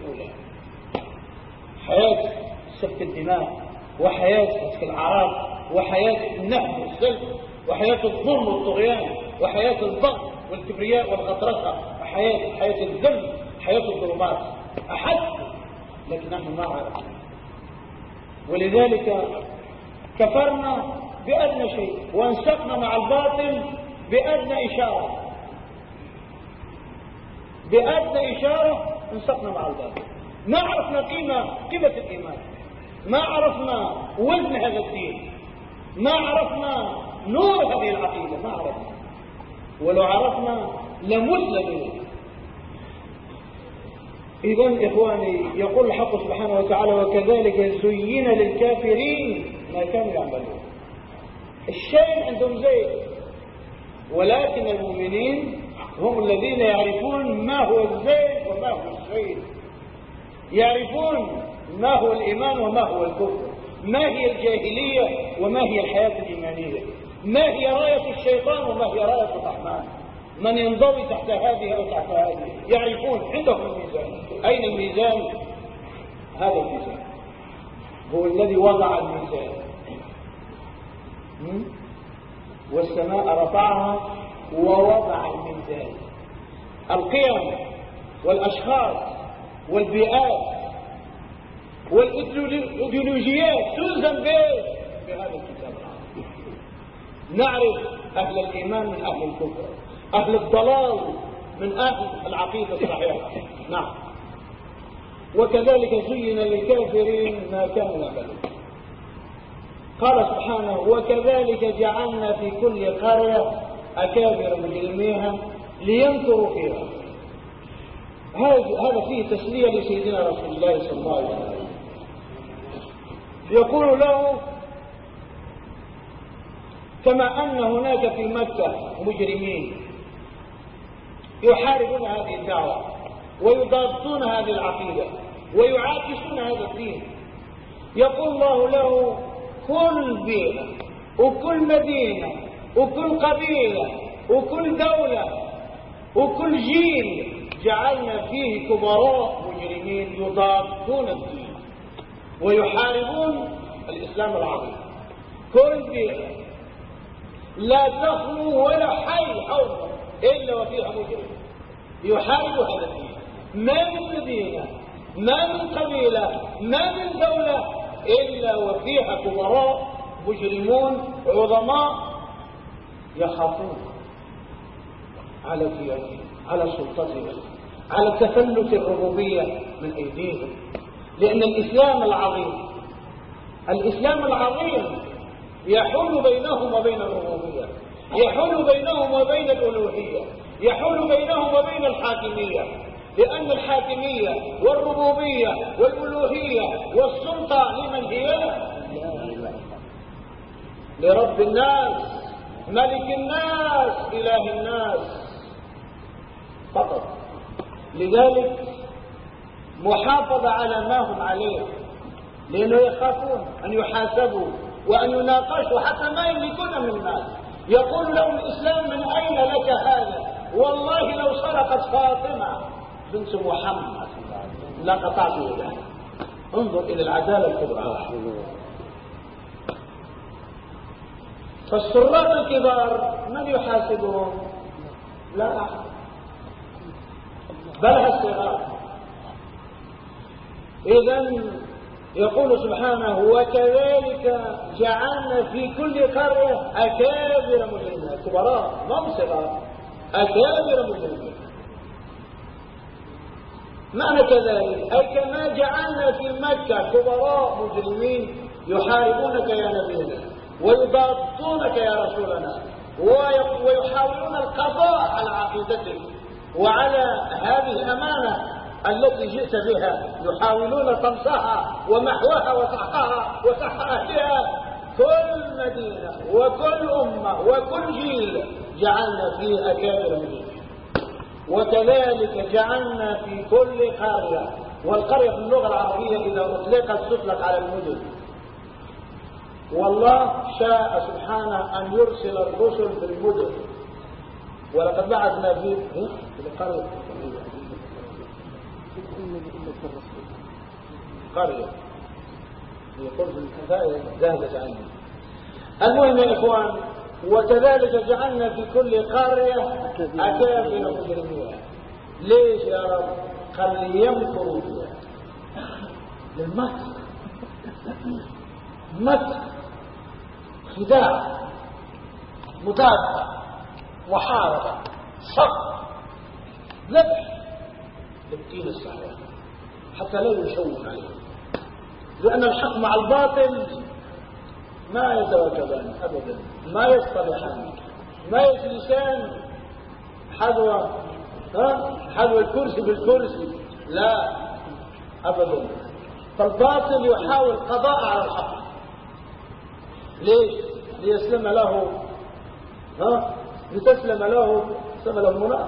حياة سفك الدماء وحياة سفك الأعراض وحياة النهب والسلب وحياة الظلم والطغيان وحياة الضغط والكبرياء والغطرسة وحياة حياة الذل حياة الظلمات. أحس لكن نحن ما عرفنا ولذلك كفرنا بأدنى شيء وانسقنا مع الباطل بأدنى إشارة. بأدنى إشارة انسقنا مع الباطل. ما عرفنا قيمة قيمة الإيمان. ما عرفنا وزن هذا الدين. ما عرفنا نور هذه العقيدة. ما عرفنا. ولو عرفنا لمزل منه إذا إخواني يقول الحق سبحانه وتعالى وكذلك زين للكافرين ما كانوا يعملون. الشيء عندهم زين ولكن المؤمنين هم الذين يعرفون ما هو الزين وما هو الشيء يعرفون ما هو الإيمان وما هو الكفر. ما هي الجاهلية وما هي الحياة الإيمانية؟ ما هي راية الشيطان وما هي راية الرحمن؟ من ينضوي تحت هذه أو تحت هذه؟ يعرفون عندهم الميزان. أين الميزان؟ هذا الميزان. هو الذي وضع الميزان. والسماء رفعها ووضع الميزان. القيم والأشخاص والبيئات والإيديولوجيات تلزم به بهذا الكتاب نعرف أهل الإيمان من أهل الكفر أهل الضلال من أهل العقيدة الصحيحة. نعم. وكذلك زين للكافرين ما كانوا يعملون. قال سبحانه وكذلك جعلنا في كل قرية أكابر مجرميها لينكروا فيها. هذا فيه تسلية لسيدنا رسول الله صلى الله عليه وسلم. يقول له كما أن هناك في مكة مجرمين يحاربون هذه الدعوة ويضادون هذه العقيدة ويعاكسون هذا الدين. يقول الله له كل بيئة وكل مدينة وكل قبيلة وكل دولة وكل جيل جعلنا فيه كبراء مجرمين يضادون الدين ويحاربون الإسلام العظيم. كل بيئة لا تخلو ولا حي حول إلا وفيها مجرم يحارب هذا الدين. ما من مدينة ما من قبيلة ما من دولة إلا وفيها كبراء مجرمون عظماء يخافون على فئتهم على سلطتهم على تفلت الربوبية من أيديهم. لأن الإسلام العظيم الإسلام العظيم يحول بينهم وبين الربوبية يحول بينهم وبين الألوهية يحول بينهم وبين الحاكمية. لأن الحاكمية والربوبية والألوهية والسلطة لمن هي؟ لرب الناس ملك الناس إله الناس. فقط. لذلك محافظة على ما هم عليه لأنه يخافون أن يحاسبوا وأن يناقشوا حتى ما يملكون من المال يقول لهم الإسلام من أين لك هذا؟ والله لو سرقت فاطمة بنت محمد. لقطعت يدها انظر إلى العدالة الكبرى. فالسراق الكبار من يحاسبهم؟ لا أحد. بل الصغار. إذا يقول سبحانه وكذلك جعلنا في كل قرية أكابر مجرمين. كبراء ما صغار؟ أكابر مجرمين. معنى كذلك أي كما جعلنا في مكة كبراء مجرمين يحاربونك يا نبينا ويضادونك يا رسولنا ويحاولون القضاء على عقيدتك وعلى هذه الأمانة التي جئت بها يحاولون طمسها ومحوها وسحقها وسحق أهلها. كل مدينة وكل أمة وكل جيل جعلنا فيه أكابر مدينة وكذلك جعلنا في كل قرية. والقرية في اللغة العربية إذا أطلقت تطلق على المدن. والله شاء سبحانه أن يرسل الرسل في المدن. ولقد بعثنا في القرية. قرية. يقول في الكفاية ذهبت عني المهم يا إخوان وكذلك جعلنا في كل قرية أكابر مجرمين ليش يا رب؟ قال ليمكروا بها للمكر. مكر. خداع. مدافع. محاربة صف. ذبح للدين الصحيح حتى لا يشوه عليه. لأن الحق مع الباطل ما يتواكبان أبدا. ما يصطلحان. ما يجلسان. حذو. حذو الكرسي بالكرسي. لا. أبدا. فالباطل يحاول قضاء على الحق. ليش؟ ليسلم له. ها؟ لتسلم له سلم له المنى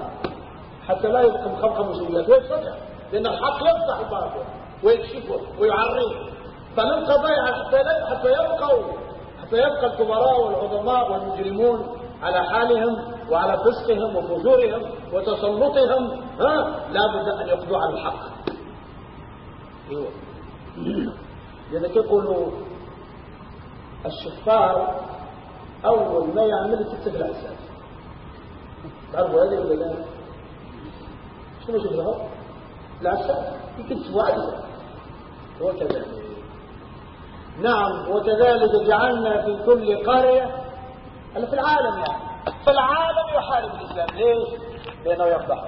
حتى لا يبقى مخبخب مسؤوليات ويستطيع لأن الحق يفتح الباطل ويكشفه ويعريه. فللقضاء حتى حتى يبقوا حتى يبقى الكبراء والعظماء والمجرمون على حالهم وعلى فسقهم وفجورهم وتسلطهم. ها؟ لا بد أن يقضوا على الحق. أيوه. لذلك يقولوا؟ الشفار أول ما يعمل يكتب الأساس. تعرفوا هذه ولا لا؟ شنو شفرها؟ الأساس يكتب واحد. وكذلك. نعم وكذلك جعلنا في كل قرية في العالم يعني. في العالم يحارب الإسلام ليش؟ لأنه يفضح.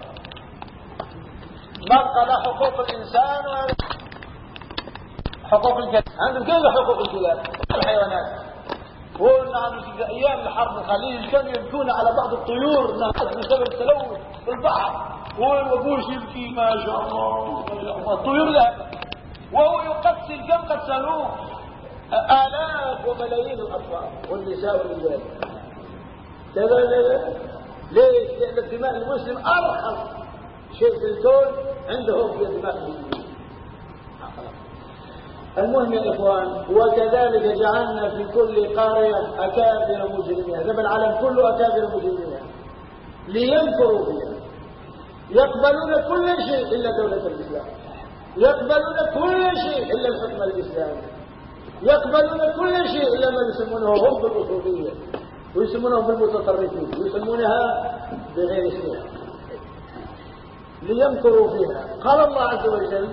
نقل حقوق الإنسان؟ حقوق الجنة عندهم كيف حقوق الكلاب الحيوانات. ونعم في أيام الحرب الخليج كانوا يبكون على بعض الطيور انها بسبب التلوث في البحر. وابوش يبكي ما شاء الله. الطيور ذهبت وهو يقتل كم قتلوه؟ آلاف وملايين الأطفال والنساء والرجال كذا ليش؟ لأن دماء المسلم أرخص شيء في الكون عندهم في دماء المسلمين. المهم يا إخوان وكذلك جعلنا في كل قرية أكابر مجرمين. هذا العالم كله أكابر مجرمين. لينكروا فيها. يقبلون كل شيء إلا دولة الإسلام. يقبلون كل شيء إلا الحكم الإسلامي. يقبلون كل شيء إلا ما يسمونه هم بالأصولية ويسمونهم بالمتطرفين. ويسمونها بغير اسمها ليمكروا فيها. قال الله عز وجل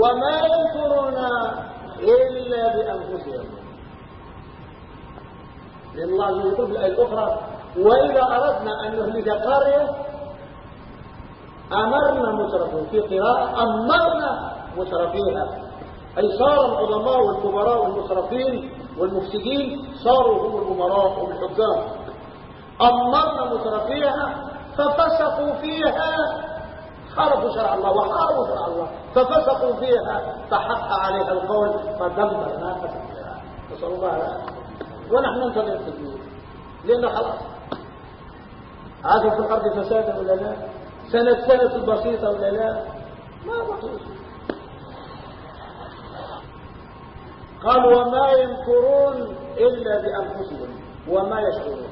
وما يمكرون إلا بأنفسهم. لأن الله عز وجل في الآية الأخرى وإذا أردنا أن نهلك قرية أمرنا مترفين في قراءة أمرنا مترفيها أي صار العظماء والكبراء والمترفين والمفسدين صاروا هم الأمراء والحكام أمرنا مترفيها ففسقوا فيها خالفوا شرع الله وحاربوا شرع الله. ففسقوا فيها. فحق عليها القول فدمرنا فسقها نسأل الله العافية. ونحن ننتظر التدمير لأنه خلاص. عادوا في الأرض فسادا ولا لا سنة سنة بسيطة ولا لا ما بقي قال وما ينكرون إلا بأنفسهم. وما يشعرون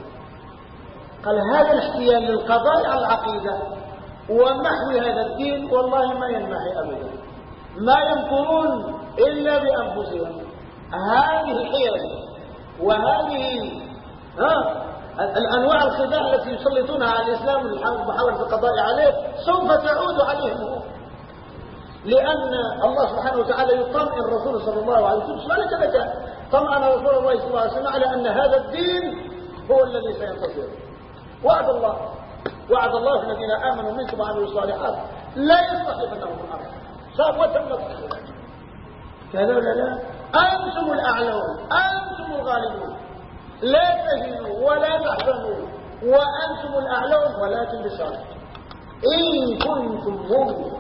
قال هذا الاحتيال للقضاء على العقيدة. ومحو هذا الدين والله ما ينمحي أبدا. ما ينكرون إلا بأنفسهم. هذه الحيل وهذه ها الأنواع الخداع التي يسلطونها على الإسلام محاولة القضاء عليه سوف تعود عليهم. لأن الله سبحانه وتعالى يطمئن الرسول صلى الله عليه وسلم. سؤالك لك طمأن رسول الله صلى الله عليه وسلم على أن هذا الدين هو الذي سينتصر وعد الله. وعد الله الذين آمنوا منكم وعملوا الصالحات لا يستخلفنهم في الأرض. صار وتمت كذا ولا لا؟ أنتم الأعلون أنتم الغالبون. لا تهنوا ولا تحزنوا وأنتم الأعلون ولكن بشرط إن كنتم مؤمنين.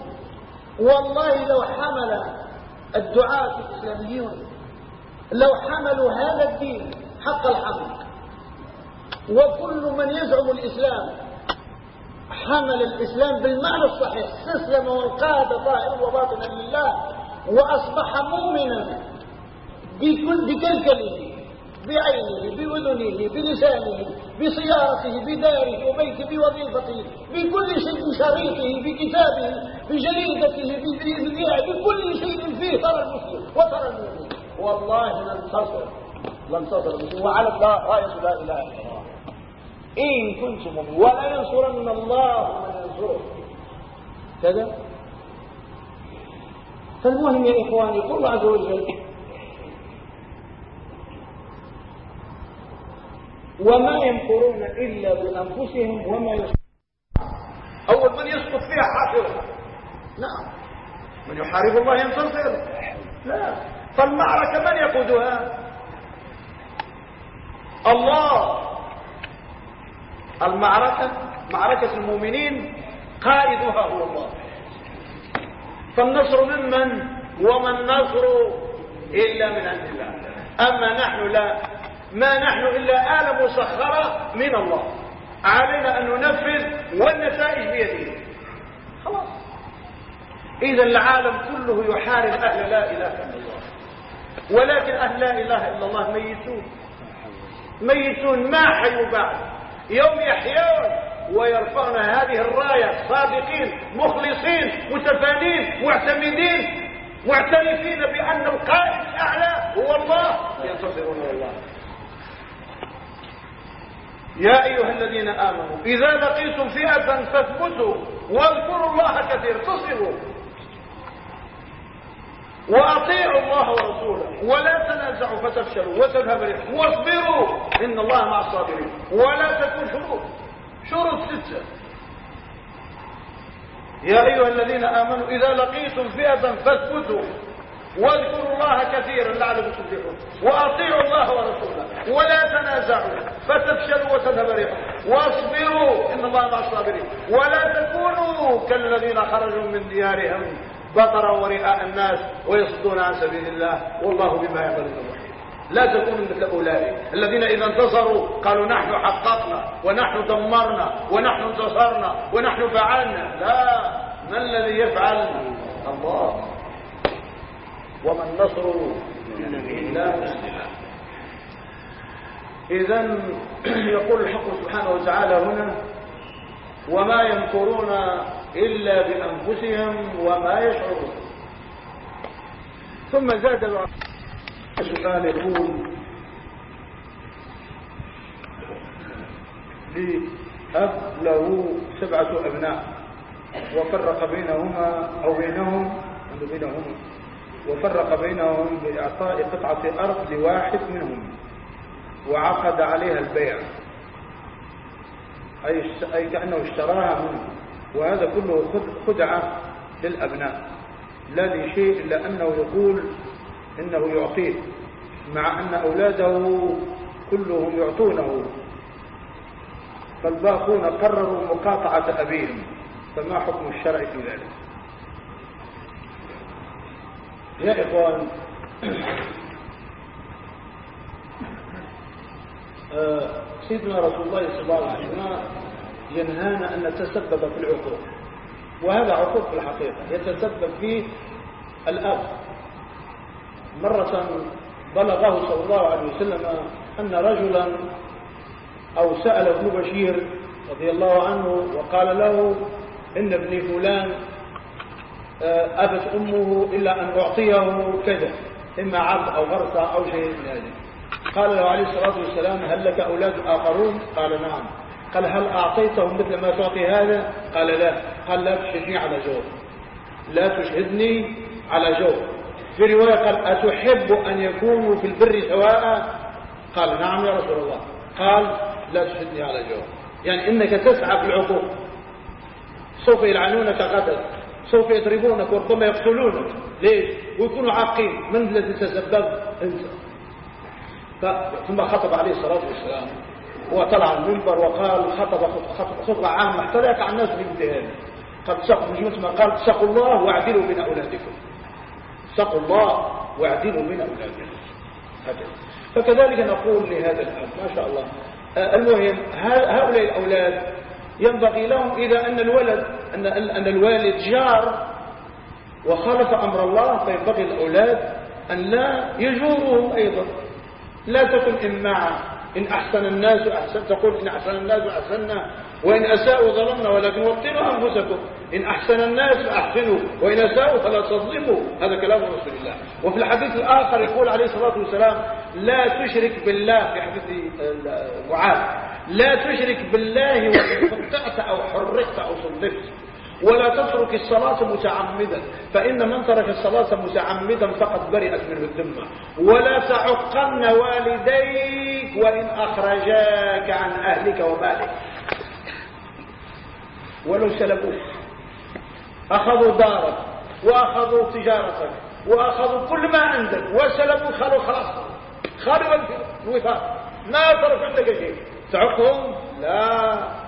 والله لو حمل الدعاة الإسلاميون لو حملوا هذا الدين حق الحمل وكل من يزعم الإسلام حمل الإسلام بالمعنى الصحيح. استسلم وانقاد ظاهرا وباطنا لله وأصبح مؤمنا بكل بكلكله بعينه بأذنه بلسانه بسيارته بداره وبيته بوظيفته بكل شيء بشريطه بكتابه بجريدته بكل شيء فيه ترى المسلم وترى المؤمن. والله لانتصر المسلم. وعلى راية لا إله إلا الله. إن كنتم ولا ينصرن الله. من ينصره كذا. فالمهم يا إخواني يقول الله عز وجل. وما يمكرون إلا بأنفسهم وما يسقط أول من يسقط فيها حافظ. نعم. من يحارب الله ينتصر لا. فالمعركة من يقودها؟ الله. المعركة معركة المؤمنين قائدها هو الله. فالنصر ممن وما النصر إلا من عند الله. أما نحن لا ما نحن إلا آلة مسخرة من الله. علينا أن ننفذ والنتائج بيده. خلاص. إذا العالم كله يحارب أهل لا إله إلا الله. ولكن أهل لا إله إلا الله ميتون. ميتون ما حيوا بعد؟ يوم يحيون ويرفعون هذه الراية صادقين مخلصين متفانين معتمدين معترفين بأن القائد الأعلى هو الله. ينتصرون والله يا أيها الذين آمنوا إذا لقيتم فئة فاثبتوا واذكروا الله كثيرا تصبروا وأطيعوا الله ورسوله ولا تنازعوا فتفشلوا وتذهب ريحكم واصبروا إن الله مع الصابرين. ولا تكون شروط شروط ستة. يا أيها الذين آمنوا إذا لقيتم فئة فاثبتوا. واذكروا الله كثيرا لعلكم تفلحون. وأطيعوا الله ورسوله ولا تنازعوا فتفشلوا وتذهب ريحكم واصبروا إن الله مع الصابرين. ولا تكونوا كالذين خرجوا من ديارهم. بطرا ورئاء الناس ويصدون عن سبيل الله والله بما يعملون محيط. لا تكونوا مثل أولئك الذين إذا انتصروا قالوا نحن حققنا ونحن دمرنا ونحن انتصرنا ونحن فعلنا. لا ما الذي يفعل الله؟ وما النصر؟ إلا إذا يقول الحق سبحانه وتعالى هنا وما يمكرون إلا بأنفسهم وما يشعرون. ثم زاد سؤال يقول لأب له سبعة أبناء وفرق بينهما أو بينهم بينهم وفرق بينهم بإعطاء قطعة أرض لواحد منهم وعقد عليها البيع. أي, أي كأنه اشتراها منه وهذا كله خدعة للأبناء. لا لشيء إلا أنه يقول إنه يعطيه مع أن أولاده كلهم يعطونه. فالباقون قرروا مقاطعة أبيهم. فما حكم الشرع في ذلك؟ يا إخوان سيدنا رسول الله صلى الله عليه وسلم؟ ينهانا أن نتسبب في العقوق. وهذا عقوق في الحقيقة. يتسبب فيه الأب. مرة بلغه صلى الله عليه وسلم أن رجلا أو سأل ابن بشير رضي الله عنه وقال له إن ابني فلان آه، أبت أمه إلا أن أعطيه كذا إما عبد أو غرسة أو شيء من هذا. قال له عليه الصلاة والسلام هل لك أولاد آخرون؟ قال نعم. قال هل أعطيتهم مثل ما تعطي هذا؟ قال لا. قال لا تشهدني على جور لا تشهدني على جور في رواية قال أتحب أن يكونوا في البر سواء؟ قال نعم يا رسول الله. قال لا تشهدني على جور يعني إنك تسعى في العقوق. سوف يلعنونك غدا سوف يضربونك وربما يقتلونك. ليش؟ ويكونوا عاقين. من الذي تسبب انت ثم خطب عليه الصلاة والسلام. وطلع المنبر وقال خطب خطبة عامة. احترق على الناس بامتهان قد سقوا مثل ما قال سقوا الله واعدلوا بين أولادكم. سقوا الله واعدلوا بين أولادكم. فكذلك نقول لهذا الأب ما شاء الله. آه، المهم هؤلاء الأولاد ينبغي لهم إذا أن الولد أن, أن الوالد جار وخالف أمر الله فينبغي الأولاد أن لا يجوروهم أيضا. لا تكن إماعة إن أحسن الناس أحسن تقول إن أحسن الناس أحسننا. وإن أساءوا ظلمنا ولكن وطنوا أنفسكم. إن أحسن الناس فأحسنوا وإن أساءوا فلا تظلموا. هذا كلام رسول الله. وفي الحديث الآخر يقول عليه الصلاة والسلام لا تشرك بالله في حديث معاذ لا تشرك بالله وإن قطعت أو حرقت أو صلبت. ولا تترك الصلاة متعمدا فإن من ترك الصلاة متعمدا فقد برئت منه الذمة. ولا تعقن والديك وإن أخرجاك عن أهلك ومالك. ولو سلبوك. أخذوا دارك وأخذوا تجارتك وأخذوا كل ما عندك وسلبوا خلوا خلاص. خلوا الوفاق. ما ترك عندك شيء. تعقهم؟ لا.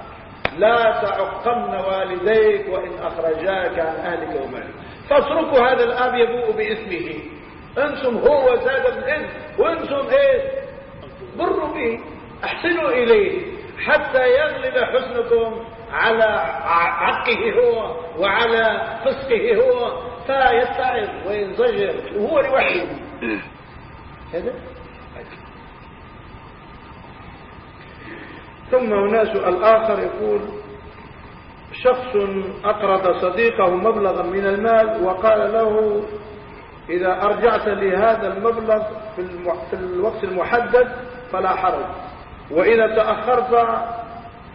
لا تعقن والديك وإن أخرجاك عن أهلك ومالك. فاتركوا هذا الأب يبوء بإثمه أنتم هو زاد بالإثم وأنتم إيه بروا به. أحسنوا إليه حتى يغلب حسنكم على عقه هو وعلى فسقه هو. فيتعظ وينزجر. وهو لوحده. هذا؟ ثم هنا سؤال آخر يقول شخص أقرض صديقه مبلغا من المال وقال له إذا أرجعت لهذا المبلغ في الوقت المحدد فلا حرج وإذا تأخرت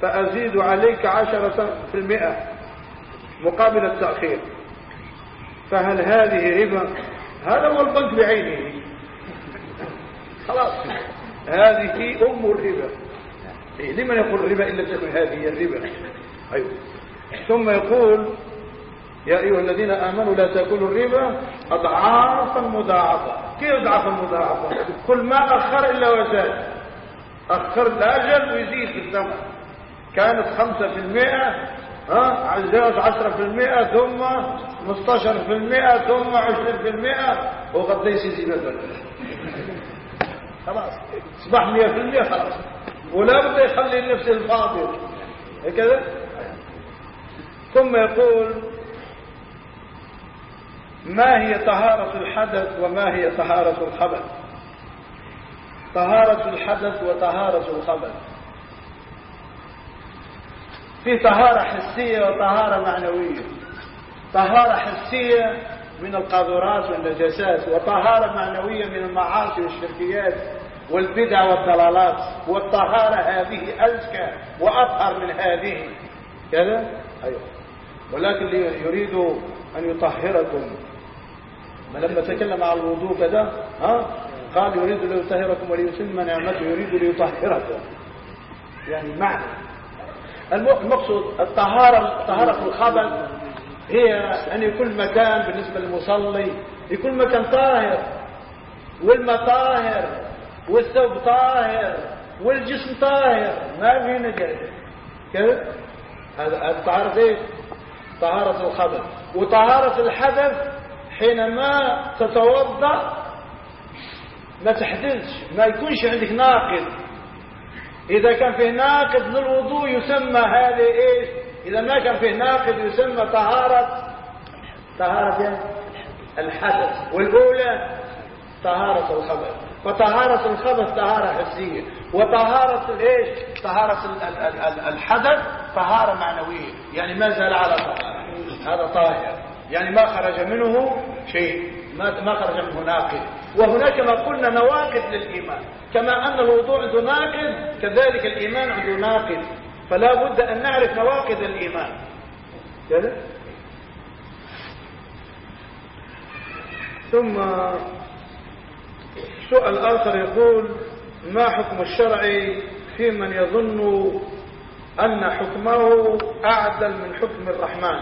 فأزيد عليك عشرة في المئة مقابل التأخير. فهل هذه ربا؟ هذا هو البنك بعينه. خلاص. هذه أم الربا. إيه لمن يقول الربا إلا تكون هذه الربا؟ أيوه. ثم يقول يا أيها الذين آمنوا لا تأكلوا الربا أضعافا مضاعفة. كيف أضعافا مضاعفة؟ كل ما أخر إلا وزاد. أخر الأجل ويزيد في الزمن كانت خمسة في المئة ها؟ عزاز عشرة في المئة ثم مستشر في المئة ثم عشرين في المئة وقد ليس زيادة. خلاص. أصبح مئة في المئة خلاص. ولا بد يخلي النفس الفاضل هكذا؟ ثم يقول ما هي طهارة الحدث وما هي طهارة الخبث؟ طهارة الحدث وطهارة الخبث. في طهارة حسية وطهارة معنوية. طهارة حسية من القاذورات والنجاسات وطهارة معنوية من المعاصي والشركيات. والبدع والضلالات والطهارة هذه أزكى وأطهر من هذه. كذا؟ أيوة. ولكن يريد أن يطهركم. ما لما تكلم عن الوضوء كذا ها؟ قال يريد ليطهركم وليتم نعمته يريد ليطهركم يعني معنى. المقصود الطهارة طهارة الخبث هي أن يكون مكان بالنسبة للمصلي يكون مكان طاهر. والماء طاهر والثوب طاهر والجسم طاهر. ما في نجاسة كيف؟ هذا الطهارة إيش؟ طهارة الخبث. وطهارة الحدث حينما تتوضأ ما تحدثش ما يكونش عندك ناقض إذا كان فيه ناقض للوضوء يسمى هذا إيش؟ إذا ما كان فيه ناقض يسمى طهارة طهارة الحدث. والأولى طهارة الخبث. فطهارة الخبث طهارة حسية وطهارة الإيش؟ طهارة الحدث طهارة معنوية يعني ما زال على طهارة. هذا طاهر. يعني ما خرج منه شيء ما ما خرج منه ناقض وهناك كما قلنا نواقض للإيمان كما أن الوضوء عنده ناقض كذلك الإيمان عنده ناقض فلا بد أن نعرف نواقض الإيمان. ثم سؤال آخر يقول ما حكم الشرع في من يظن أن حكمه أعدل من حكم الرحمن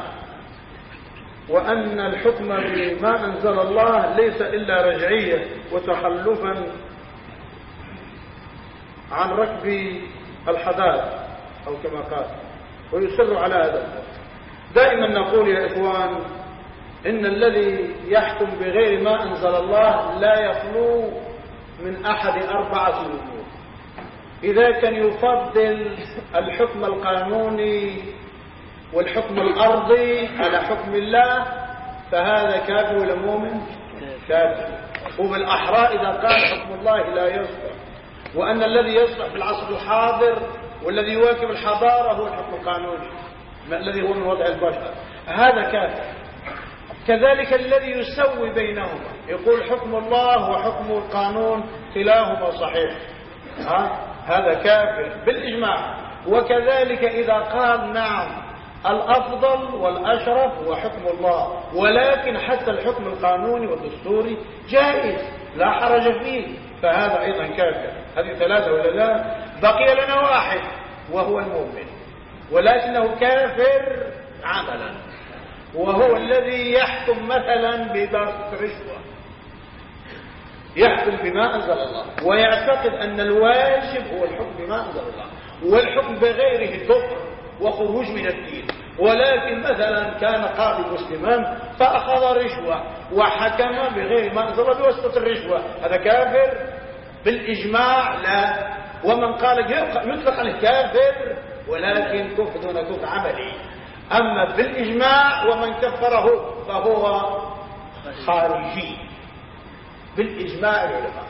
وأن الحكم بما أنزل الله ليس إلا رجعية وتخلفا عن ركب الحداد أو كما قال. ويصر على هذا دائما نقول يا إخوان إن الذي يحكم بغير ما أنزل الله لا يخلو من أحد أربعة أمور إذا كان يفضل الحكم القانوني والحكم الأرضي على حكم الله فهذا كافر ولا مؤمن؟ كافر. وبالأحرى إذا قال حكم الله لا يصلح. وأن الذي يصلح في العصر الحاضر والذي يواكب الحضارة هو الحكم القانوني. الذي هو من وضع البشر. هذا كافر. كذلك الذي يسوي بينهما يقول حكم الله وحكم القانون كلاهما صحيح. ها؟ هذا كافر بالإجماع. وكذلك إذا قال نعم الأفضل والأشرف هو حكم الله. ولكن حتى الحكم القانوني والدستوري جائز لا حرج فيه. فهذا أيضا كافر. هذه ثلاثة ولا لا؟ بقي لنا واحد وهو المؤمن. ولكنه كافر عملا. وهو الذي يحكم مثلا ببسط رشوة يحكم بما أنزل الله. ويعتقد أن الواجب هو الحكم بما أنزل الله. والحكم بغيره كفر وخروج من الدين. ولكن مثلا كان قاضي مسلما فأخذ رشوة وحكم بغير ما أنزل بواسطة الرشوة. هذا كافر بالإجماع؟ لا. ومن قال يطلق عليه كافر ولكن كفر دون كفر عملي. أما بالإجماع ومن كفره فهو خارجي. بالإجماع العلماء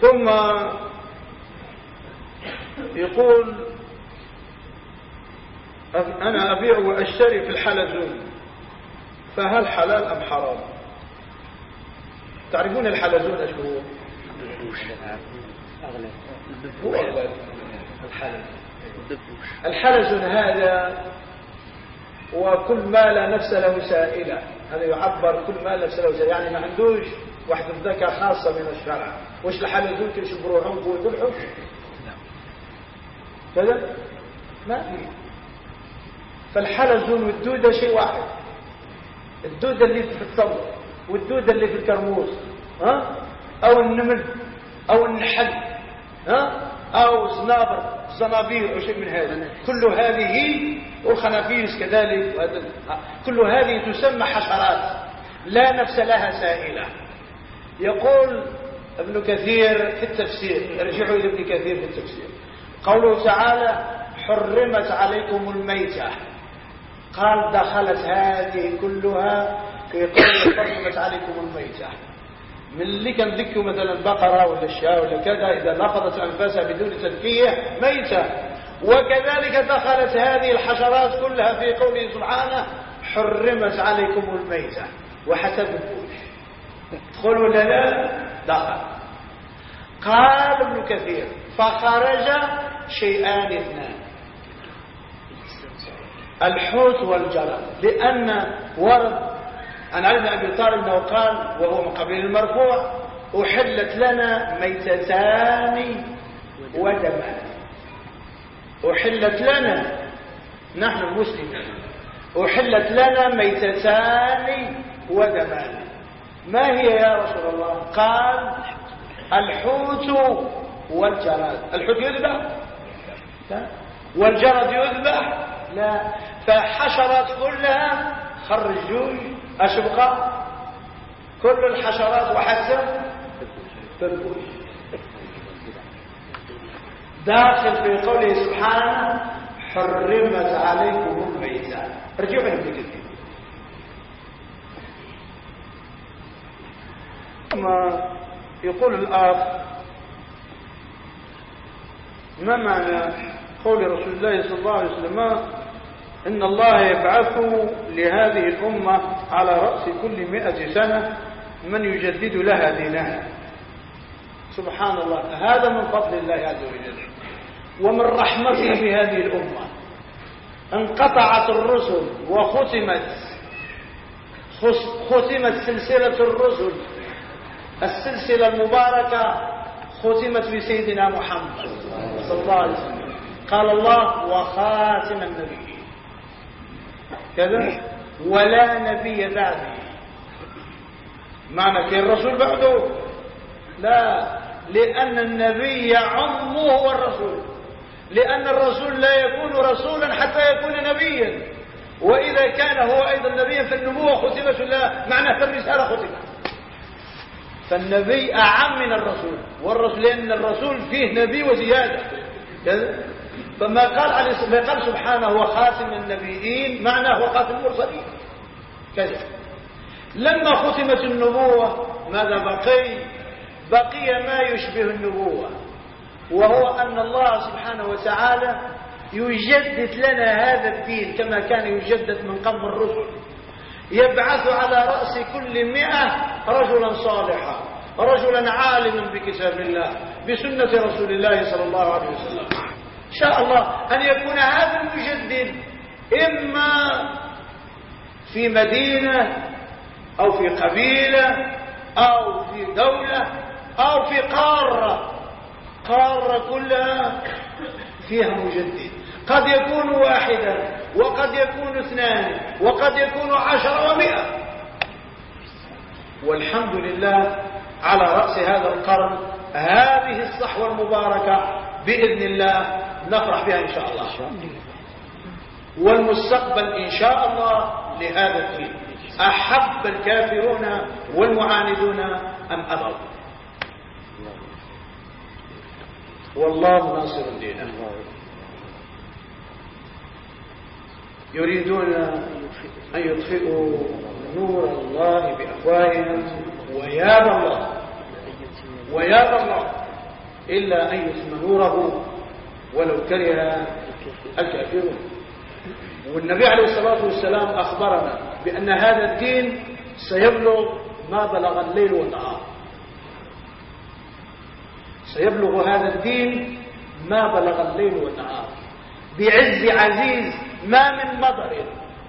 ثم يقول أنا أبيع وأشتري في الحلزون فهل حلال أم حرام؟ تعرفون الحلزون إيش هو؟ هو الحلزون هذا وكل ما لا نفس له سائلة. هذا يعبر كل ما لا نفس له سائلة. يعني ما عندوش واحد ذكاء خاصة من الشرع. وش الحلزون تشبروا عنق ويقول كذا؟ ما في. فالحلزون والدودة شيء واحد. الدودة اللي في الصبر والدودة اللي في الكرموس ها؟ أو النمل أو النحل ها؟ أو صنابر صنابير أو شيء من هذا. كل هذه والخنافيس كذلك كل هذه تسمى حشرات. لا نفس لها سائلة. يقول ابن كثير في التفسير. ارجعوا إلى ابن كثير في التفسير. قوله تعالى حرمت عليكم الميتة. قال دخلت هذه كلها في قوله حرمت عليكم الميتة. من اللي كان ذكوا مثلا بقرة ولا الشاة ولا كذا إذا نفضت أنفاسها بدون تذكية ميتة. وكذلك دخلت هذه الحشرات كلها في قوله سبحانه حرمت عليكم الميتة وحسب الفوش دخل ولا لا؟ دخل. قال ابن كثير فخرج شيئان اثنان. الحوت والجرى لأن ورد عن علي بن أبي طالب أنه قال وهو من قبيل المرفوع أحلت لنا ميتتان ودمان أحلت لنا نحن المسلمين أحلت لنا ميتتان ودمان ما هي يا رسول الله؟ قال الحوت والجراد. الحوت يذبح؟ لا. والجرد يذبح؟ لا. فحشرات كلها خرجوا أشبقى كل الحشرات وحسب تنبوش داخل في قوله سبحانه حرمت عليكم الميتة. رجعوا ابن كثير كما يقول الآخ ما معنى قول رسول الله صلى الله عليه وسلم؟ إن الله يبعث لهذه الأمة على رأس كل مئة سنة من يجدد لها دينها. سبحان الله. هذا من فضل الله عز وجل. ومن رحمته بهذه الأمة. انقطعت الرسل وختمت. ختمت سلسلة الرسل. السلسلة المباركة ختمت بسيدنا محمد صلى الله عليه وسلم. قال الله وخاتم النبيين. كذا ولا نبي بعده. معنى كي الرسول بعده؟ لا لأن النبي يعمه هو الرسول. لأن الرسول لا يكون رسولا حتى يكون نبيا. وإذا كان هو أيضا نبيا فالنبوة ختمت لا؟ معنى فالرسالة ختمت. فالنبي أعم من الرسول. والرسول لأن الرسول فيه نبي وزيادة. فما قال عليه قال سبحانه هو خاتم النبيين معناه هو خاتم المرسلين. كذا. لما ختمت النبوة ماذا بقي؟ بقي ما يشبه النبوة وهو أن الله سبحانه وتعالى يجدد لنا هذا الدين كما كان يجدد من قبل الرسل. يبعث على رأس كل مئة رجلا صالحا رجلا عالما بكتاب الله بسنة رسول الله صلى الله عليه وسلم. شاء الله أن يكون هذا المجدد إما في مدينة أو في قبيلة أو في دولة أو في قارة. قارة كلها فيها مجدد. قد يكون واحدا وقد يكون اثنان وقد يكون عشر ومئة. والحمد لله على رأس هذا القرن هذه الصحوة المباركة بإذن الله. نفرح بها إن شاء الله. والمستقبل إن شاء الله لهذا الدين. أحب الكافرون والمعاندون أم أبوا والله ناصر دينه يريدون أن يطفئوا نور الله بأفواههم. ويابى الله. ويابى الله. إلا أن يتم نوره. ولو كره الكافرون. والنبي عليه الصلاة والسلام أخبرنا بأن هذا الدين سيبلغ ما بلغ الليل والنهار. سيبلغ هذا الدين ما بلغ الليل والنهار. بعز عزيز ما من مضر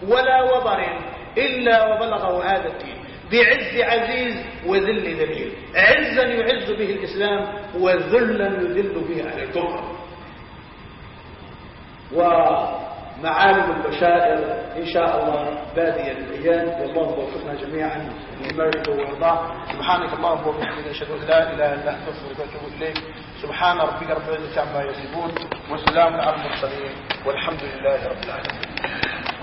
ولا وبر إلا وبلغه هذا الدين. بعز عزيز وذل ذليل. عزا يعز به الإسلام وذلا يذل به على الكفر ومعالم البشائر إن شاء الله بادية الأيام والله وفقنا جميعا. لما ويرضاه سبحانك اللهم وبحمدك أشهد أن لا إله إلا أنت أستغفرك وأتوب إليك. سبحان ربك رب العزة عما يصفون وسلام على المرسلين والحمد لله رب العالمين.